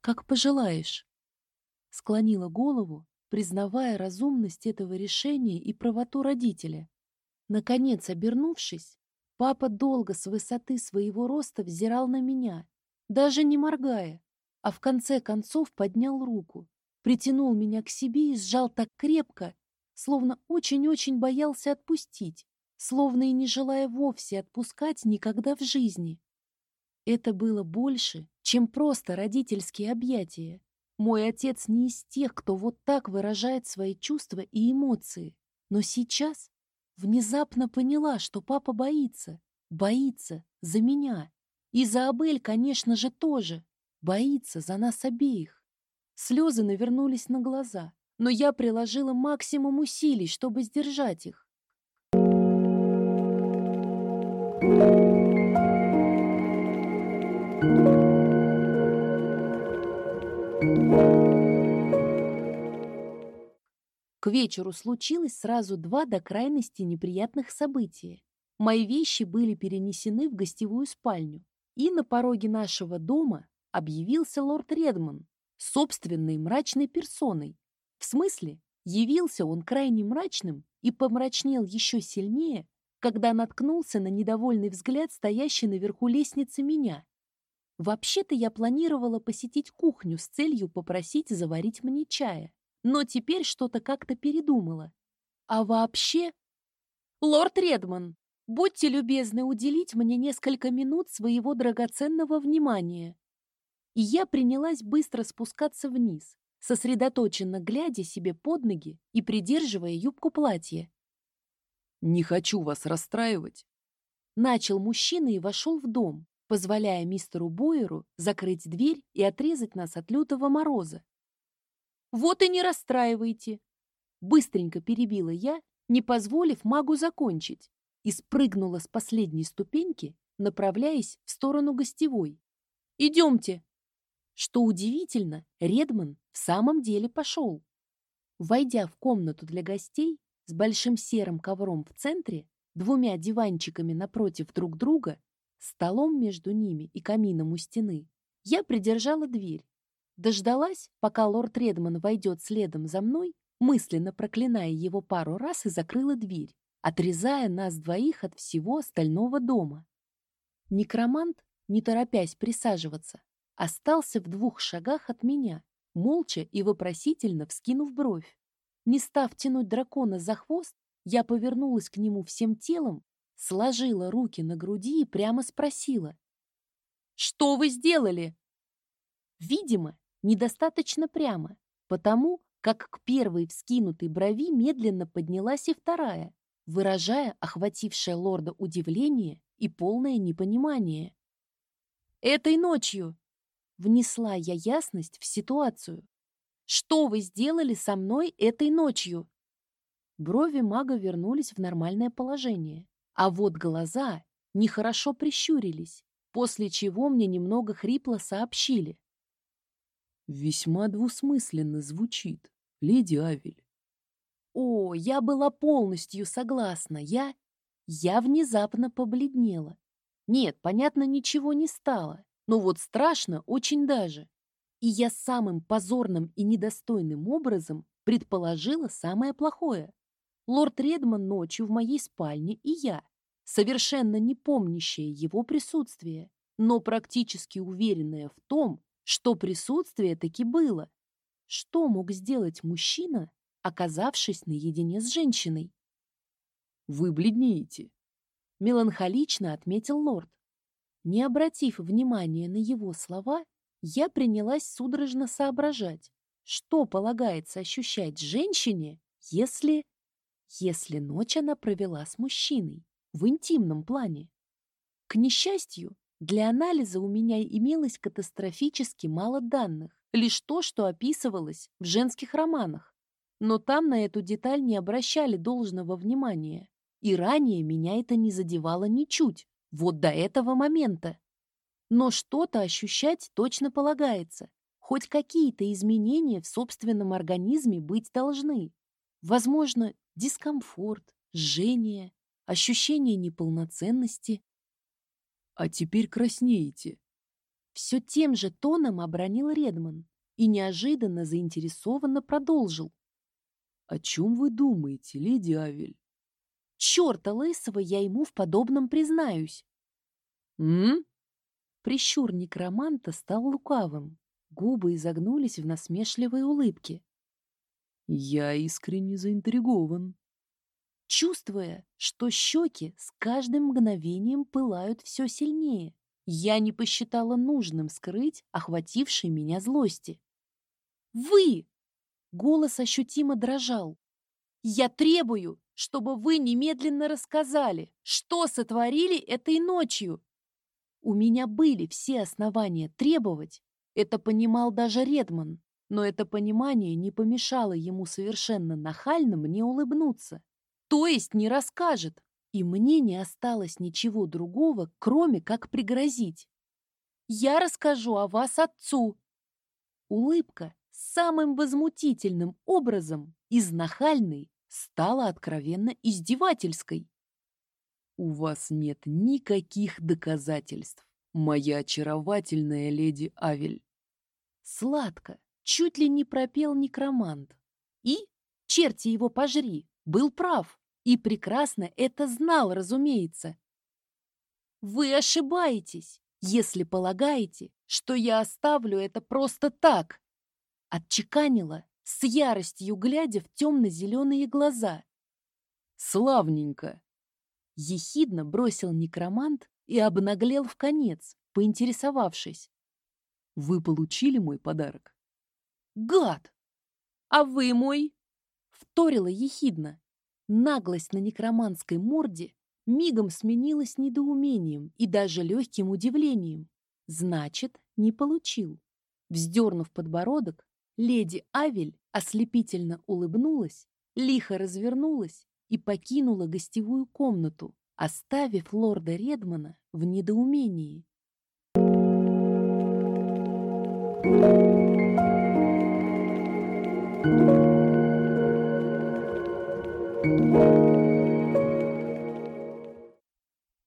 Как пожелаешь. Склонила голову, признавая разумность этого решения и правоту родителя. Наконец, обернувшись, папа долго с высоты своего роста взирал на меня, даже не моргая а в конце концов поднял руку, притянул меня к себе и сжал так крепко, словно очень-очень боялся отпустить, словно и не желая вовсе отпускать никогда в жизни. Это было больше, чем просто родительские объятия. Мой отец не из тех, кто вот так выражает свои чувства и эмоции. Но сейчас внезапно поняла, что папа боится, боится за меня. И за Абель, конечно же, тоже. Боится за нас обеих. Слезы навернулись на глаза, но я приложила максимум усилий, чтобы сдержать их. К вечеру случилось сразу два до крайности неприятных события. Мои вещи были перенесены в гостевую спальню, и на пороге нашего дома объявился лорд Редман, собственной мрачной персоной. В смысле, явился он крайне мрачным и помрачнел еще сильнее, когда наткнулся на недовольный взгляд стоящей наверху лестницы меня. Вообще-то я планировала посетить кухню с целью попросить заварить мне чая, но теперь что-то как-то передумала. А вообще... Лорд Редман, будьте любезны уделить мне несколько минут своего драгоценного внимания и я принялась быстро спускаться вниз, сосредоточенно глядя себе под ноги и придерживая юбку платья. «Не хочу вас расстраивать», — начал мужчина и вошел в дом, позволяя мистеру Бойеру закрыть дверь и отрезать нас от лютого мороза. «Вот и не расстраивайте!» Быстренько перебила я, не позволив магу закончить, и спрыгнула с последней ступеньки, направляясь в сторону гостевой. «Идемте!» Что удивительно, Редман в самом деле пошел. Войдя в комнату для гостей с большим серым ковром в центре, двумя диванчиками напротив друг друга, столом между ними и камином у стены, я придержала дверь Дождалась, пока лорд Редман войдет следом за мной, мысленно проклиная его пару раз и закрыла дверь, отрезая нас двоих от всего остального дома. Некромант, не торопясь присаживаться, остался в двух шагах от меня, молча и вопросительно вскинув бровь. Не став тянуть дракона за хвост, я повернулась к нему всем телом, сложила руки на груди и прямо спросила. «Что вы сделали?» Видимо, недостаточно прямо, потому как к первой вскинутой брови медленно поднялась и вторая, выражая охватившее лорда удивление и полное непонимание. «Этой ночью!» — внесла я ясность в ситуацию. «Что вы сделали со мной этой ночью?» Брови мага вернулись в нормальное положение, а вот глаза нехорошо прищурились, после чего мне немного хрипло сообщили. Весьма двусмысленно звучит, леди Авель. О, я была полностью согласна. Я... Я внезапно побледнела. Нет, понятно, ничего не стало. Но вот страшно очень даже. И я самым позорным и недостойным образом предположила самое плохое. Лорд Редман ночью в моей спальне и я, совершенно не помнящая его присутствие, но практически уверенная в том, что присутствие таки было. Что мог сделать мужчина, оказавшись наедине с женщиной? «Вы бледнеете», — меланхолично отметил лорд. Не обратив внимания на его слова, я принялась судорожно соображать, что полагается ощущать женщине, если... если ночь она провела с мужчиной в интимном плане. К несчастью, для анализа у меня имелось катастрофически мало данных, лишь то, что описывалось в женских романах. Но там на эту деталь не обращали должного внимания. И ранее меня это не задевало ничуть, вот до этого момента. Но что-то ощущать точно полагается. Хоть какие-то изменения в собственном организме быть должны. Возможно, дискомфорт, жжение, ощущение неполноценности, а теперь краснеете. Все тем же тоном обронил Редман и неожиданно заинтересованно продолжил. О чем вы думаете, леди Авель? Черта лысого я ему в подобном признаюсь. М? Прищур некроманта стал лукавым. Губы изогнулись в насмешливой улыбке. Я искренне заинтригован чувствуя, что щеки с каждым мгновением пылают все сильнее. Я не посчитала нужным скрыть охватившей меня злости. «Вы!» — голос ощутимо дрожал. «Я требую, чтобы вы немедленно рассказали, что сотворили этой ночью!» У меня были все основания требовать, это понимал даже Редман, но это понимание не помешало ему совершенно нахально мне улыбнуться. То есть не расскажет. И мне не осталось ничего другого, кроме как пригрозить. Я расскажу о вас отцу. Улыбка самым возмутительным образом из нахальной стала откровенно издевательской. У вас нет никаких доказательств, моя очаровательная леди Авель. Сладко, чуть ли не пропел некромант. И, черти его пожри, был прав и прекрасно это знал, разумеется. Вы ошибаетесь, если полагаете, что я оставлю это просто так. Отчеканила, с яростью глядя в темно-зеленые глаза. Славненько. Ехидно бросил некромант и обнаглел в конец, поинтересовавшись. Вы получили мой подарок? Гад! А вы мой? Вторила ехидно. Наглость на некроманской морде мигом сменилась недоумением и даже легким удивлением. Значит, не получил. Вздернув подбородок, леди Авель ослепительно улыбнулась, лихо развернулась и покинула гостевую комнату, оставив лорда Редмана в недоумении.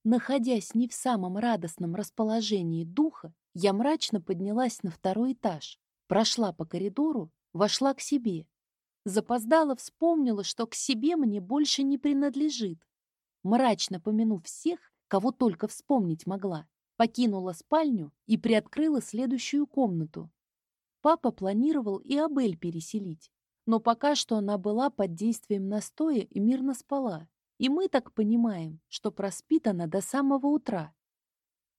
Находясь не в самом радостном расположении духа, я мрачно поднялась на второй этаж, Прошла по коридору, вошла к себе. Запоздала, вспомнила, что к себе мне больше не принадлежит. Мрачно помянув всех, кого только вспомнить могла, покинула спальню и приоткрыла следующую комнату. Папа планировал и Абель переселить, но пока что она была под действием настоя и мирно спала. И мы так понимаем, что проспит она до самого утра.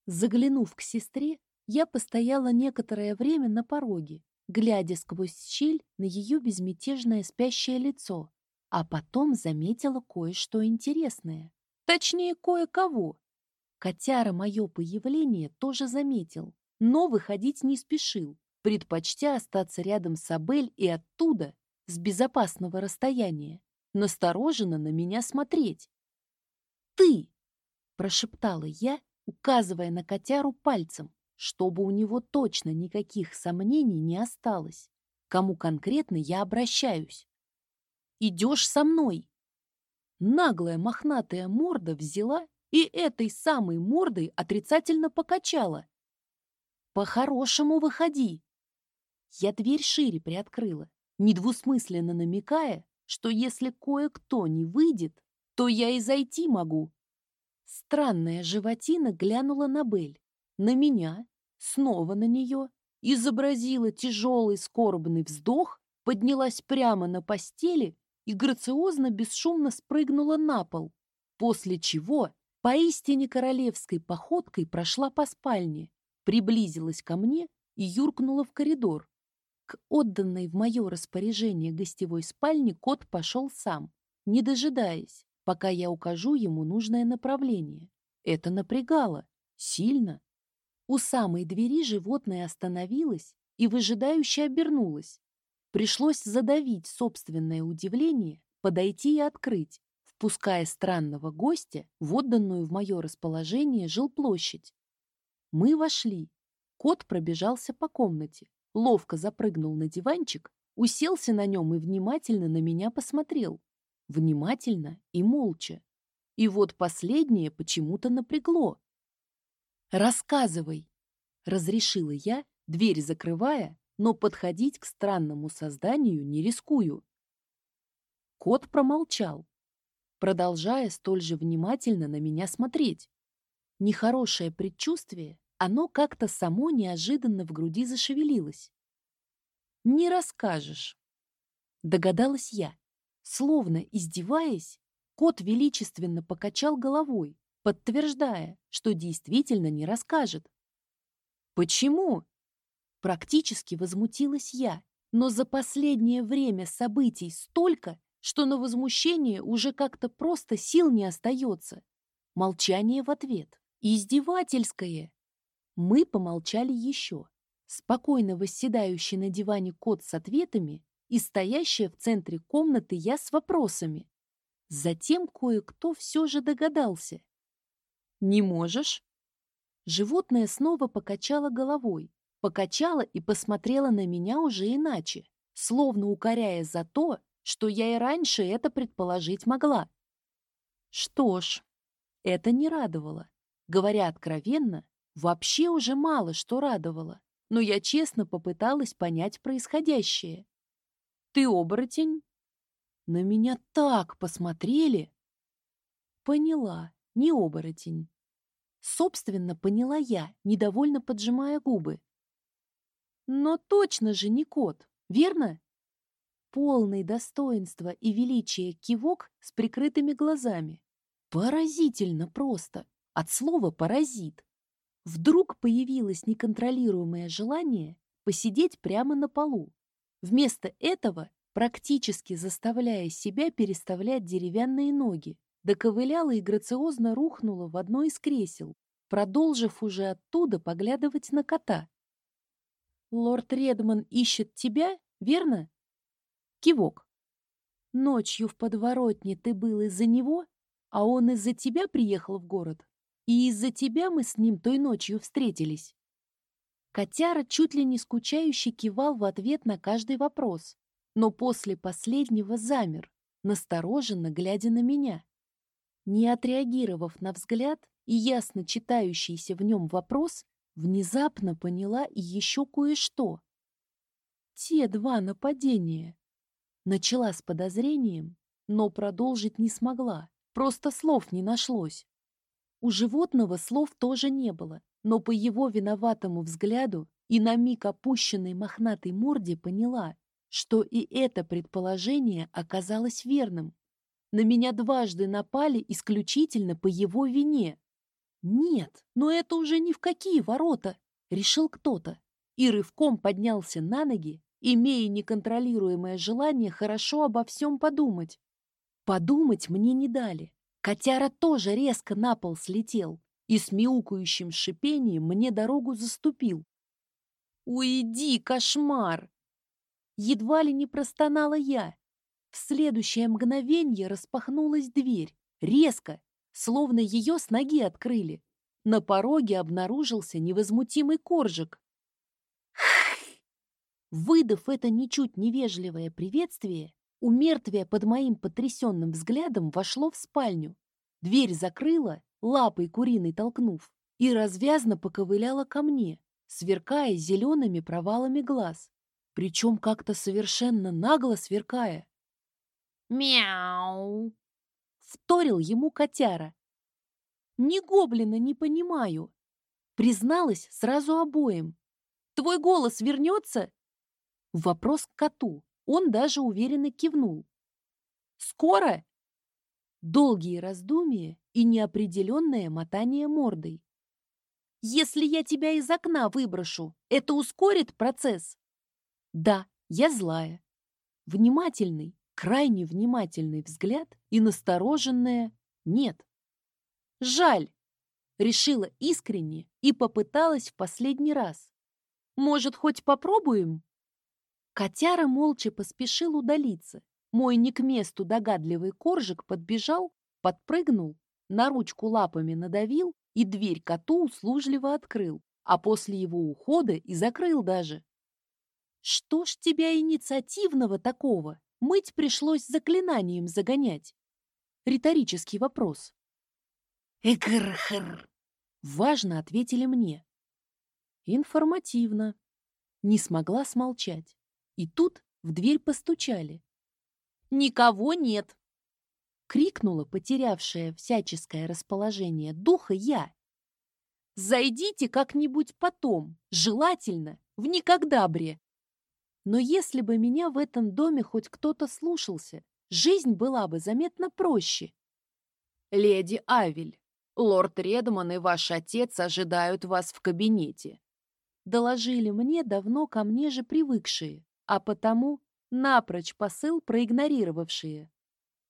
Заглянув к сестре, я постояла некоторое время на пороге, глядя сквозь щель на ее безмятежное спящее лицо, а потом заметила кое-что интересное. Точнее, кое-кого. Котяра мое появление тоже заметил, но выходить не спешил, предпочтя остаться рядом с Абель и оттуда, с безопасного расстояния, настороженно на меня смотреть. «Ты!» — прошептала я, указывая на котяру пальцем, чтобы у него точно никаких сомнений не осталось, кому конкретно я обращаюсь. «Идешь со мной!» Наглая мохнатая морда взяла и этой самой мордой отрицательно покачала. «По-хорошему выходи!» Я дверь шире приоткрыла, недвусмысленно намекая, что если кое-кто не выйдет, то я и зайти могу. Странная животина глянула на Бель, на меня, снова на нее, изобразила тяжелый скорбный вздох, поднялась прямо на постели и грациозно бесшумно спрыгнула на пол, после чего поистине королевской походкой прошла по спальне, приблизилась ко мне и юркнула в коридор, к отданной в мое распоряжение гостевой спальне кот пошел сам, не дожидаясь, пока я укажу ему нужное направление. Это напрягало. Сильно. У самой двери животное остановилось и выжидающе обернулось. Пришлось задавить собственное удивление, подойти и открыть, впуская странного гостя в отданную в мое расположение жилплощадь. Мы вошли. Кот пробежался по комнате, ловко запрыгнул на диванчик, уселся на нем и внимательно на меня посмотрел. Внимательно и молча. И вот последнее почему-то напрягло. «Рассказывай!» — разрешила я, дверь закрывая, но подходить к странному созданию не рискую. Кот промолчал, продолжая столь же внимательно на меня смотреть. Нехорошее предчувствие оно как-то само неожиданно в груди зашевелилось. «Не расскажешь», — догадалась я. Словно издеваясь, кот величественно покачал головой, подтверждая, что действительно не расскажет. «Почему?» Практически возмутилась я, но за последнее время событий столько, что на возмущение уже как-то просто сил не остается. Молчание в ответ. Издевательское. Мы помолчали еще. Спокойно восседающий на диване кот с ответами и стоящая в центре комнаты я с вопросами. Затем кое-кто все же догадался. «Не можешь?» Животное снова покачало головой, покачало и посмотрело на меня уже иначе, словно укоряя за то, что я и раньше это предположить могла. Что ж, это не радовало. Говоря откровенно, вообще уже мало что радовало, но я честно попыталась понять происходящее. «Ты оборотень?» На меня так посмотрели. Поняла, не оборотень. Собственно, поняла я, недовольно поджимая губы. Но точно же не кот, верно? Полный достоинства и величия кивок с прикрытыми глазами. Поразительно просто. От слова «паразит». Вдруг появилось неконтролируемое желание посидеть прямо на полу. Вместо этого, практически заставляя себя переставлять деревянные ноги, доковыляла и грациозно рухнула в одно из кресел, продолжив уже оттуда поглядывать на кота. «Лорд Редман ищет тебя, верно?» Кивок. «Ночью в подворотне ты был из-за него, а он из-за тебя приехал в город?» И из-за тебя мы с ним той ночью встретились. Котяра чуть ли не скучающе кивал в ответ на каждый вопрос, но после последнего замер, настороженно глядя на меня. Не отреагировав на взгляд и ясно читающийся в нем вопрос, внезапно поняла и еще кое-что. те два нападения? Начала с подозрением, но продолжить не смогла. Просто слов не нашлось. У животного слов тоже не было, но по его виноватому взгляду и на миг опущенной мохнатой морде поняла, что и это предположение оказалось верным. На меня дважды напали исключительно по его вине. Нет, но это уже ни в какие ворота, решил кто-то. И рывком поднялся на ноги, имея неконтролируемое желание хорошо обо всем подумать. Подумать мне не дали. Котяра тоже резко на пол слетел и с мяукающим шипением мне дорогу заступил. «Уйди, кошмар!» Едва ли не простонала я. В следующее мгновенье распахнулась дверь, резко, словно ее с ноги открыли. На пороге обнаружился невозмутимый коржик. Выдав это ничуть невежливое приветствие, у под моим потрясенным взглядом вошло в спальню. Дверь закрыла, лапой куриной толкнув, и развязно поковыляла ко мне, сверкая зелеными провалами глаз. Причем как-то совершенно нагло сверкая. «Мяу!» — вторил ему котяра. «Ни гоблина не понимаю!» Призналась сразу обоим. «Твой голос вернется?» Вопрос к коту. Он даже уверенно кивнул. «Скоро?» Долгие раздумья и неопределенное мотание мордой. «Если я тебя из окна выброшу, это ускорит процесс?» «Да, я злая». Внимательный, крайне внимательный взгляд и настороженное «нет». «Жаль», — решила искренне и попыталась в последний раз. «Может, хоть попробуем?» Котяра молча поспешил удалиться. Мой не к месту догадливый коржик подбежал, подпрыгнул, на ручку лапами надавил и дверь коту услужливо открыл, а после его ухода и закрыл даже. Что ж тебя инициативного такого? Мыть пришлось заклинанием загонять. Риторический вопрос. Эгрхр. Важно ответили мне. Информативно. Не смогла смолчать. И тут в дверь постучали. «Никого нет!» Крикнула потерявшая всяческое расположение духа я. «Зайдите как-нибудь потом, желательно, в никогдабре!» Но если бы меня в этом доме хоть кто-то слушался, жизнь была бы заметно проще. «Леди Авель, лорд Редман и ваш отец ожидают вас в кабинете», доложили мне давно ко мне же привыкшие а потому напрочь посыл проигнорировавшие.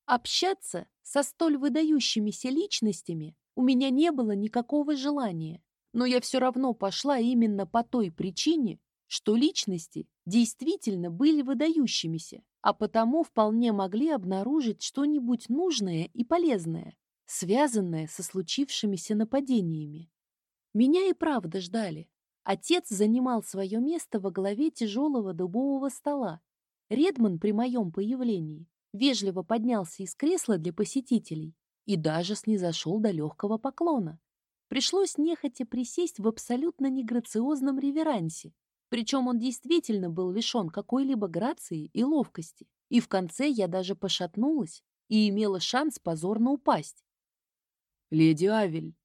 Общаться со столь выдающимися личностями у меня не было никакого желания, но я все равно пошла именно по той причине, что личности действительно были выдающимися, а потому вполне могли обнаружить что-нибудь нужное и полезное, связанное со случившимися нападениями. Меня и правда ждали, Отец занимал свое место во главе тяжелого дубового стола. Редман при моем появлении вежливо поднялся из кресла для посетителей и даже снизошел до легкого поклона. Пришлось нехотя присесть в абсолютно неграциозном реверансе, причем он действительно был лишен какой-либо грации и ловкости. И в конце я даже пошатнулась и имела шанс позорно упасть. «Леди Авель!»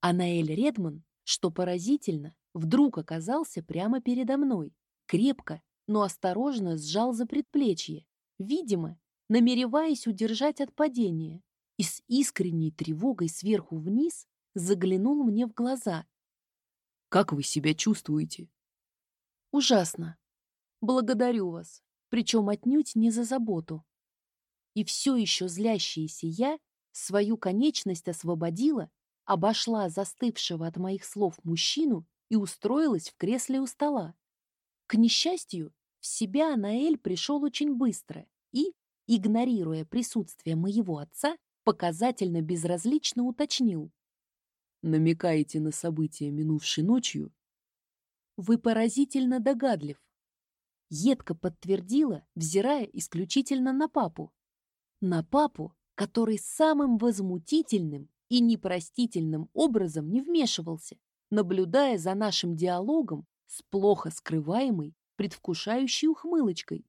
Анаэль Редман, что поразительно, вдруг оказался прямо передо мной, крепко, но осторожно сжал за предплечье, видимо, намереваясь удержать от падения, и с искренней тревогой сверху вниз заглянул мне в глаза. «Как вы себя чувствуете?» «Ужасно. Благодарю вас, причем отнюдь не за заботу». И все еще злящаяся я свою конечность освободила, обошла застывшего от моих слов мужчину и устроилась в кресле у стола. К несчастью, в себя Наэль пришел очень быстро и, игнорируя присутствие моего отца, показательно безразлично уточнил. «Намекаете на события минувшей ночью?» «Вы поразительно догадлив», — едко подтвердила, взирая исключительно на папу. На папу, который самым возмутительным и непростительным образом не вмешивался, наблюдая за нашим диалогом с плохо скрываемой, предвкушающей ухмылочкой.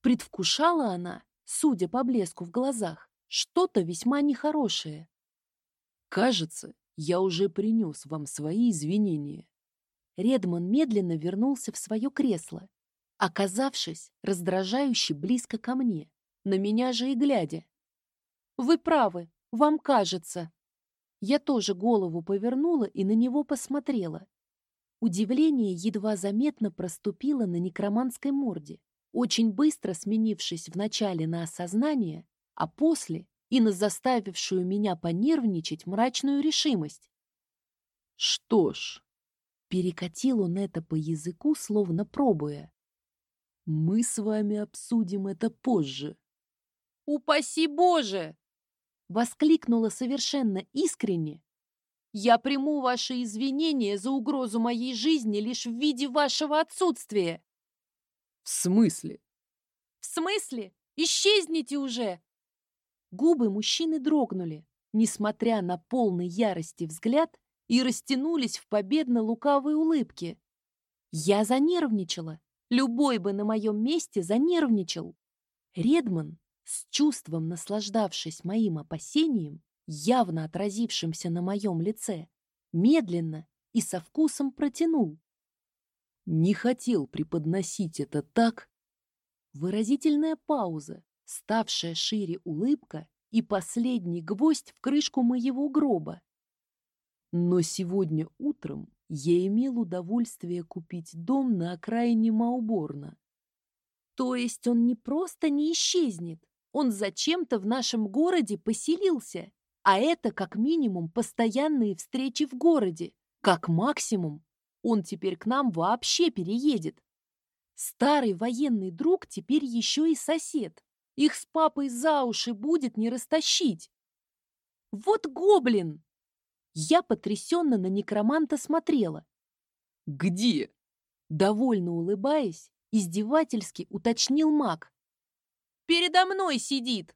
Предвкушала она, судя по блеску в глазах, что-то весьма нехорошее. «Кажется, я уже принес вам свои извинения». Редман медленно вернулся в свое кресло, оказавшись раздражающе близко ко мне, на меня же и глядя. «Вы правы, вам кажется». Я тоже голову повернула и на него посмотрела. Удивление едва заметно проступило на некроманской морде, очень быстро сменившись вначале на осознание, а после и на заставившую меня понервничать мрачную решимость. «Что ж...» — перекатил он это по языку, словно пробуя. «Мы с вами обсудим это позже». «Упаси Боже!» Воскликнула совершенно искренне. «Я приму ваши извинения за угрозу моей жизни лишь в виде вашего отсутствия». «В смысле?» «В смысле? Исчезните уже!» Губы мужчины дрогнули, несмотря на полный ярости взгляд, и растянулись в победно-лукавой улыбке. Я занервничала. Любой бы на моем месте занервничал. Редман с чувством наслаждавшись моим опасением, явно отразившимся на моем лице, медленно и со вкусом протянул. Не хотел преподносить это так. Выразительная пауза, ставшая шире улыбка и последний гвоздь в крышку моего гроба. Но сегодня утром я имел удовольствие купить дом на окраине Мауборна. То есть он не просто не исчезнет, он зачем-то в нашем городе поселился. А это как минимум постоянные встречи в городе. Как максимум он теперь к нам вообще переедет. Старый военный друг теперь еще и сосед. Их с папой за уши будет не растащить. Вот гоблин! Я потрясенно на некроманта смотрела. «Где?» Довольно улыбаясь, издевательски уточнил маг. Передо мной сидит!»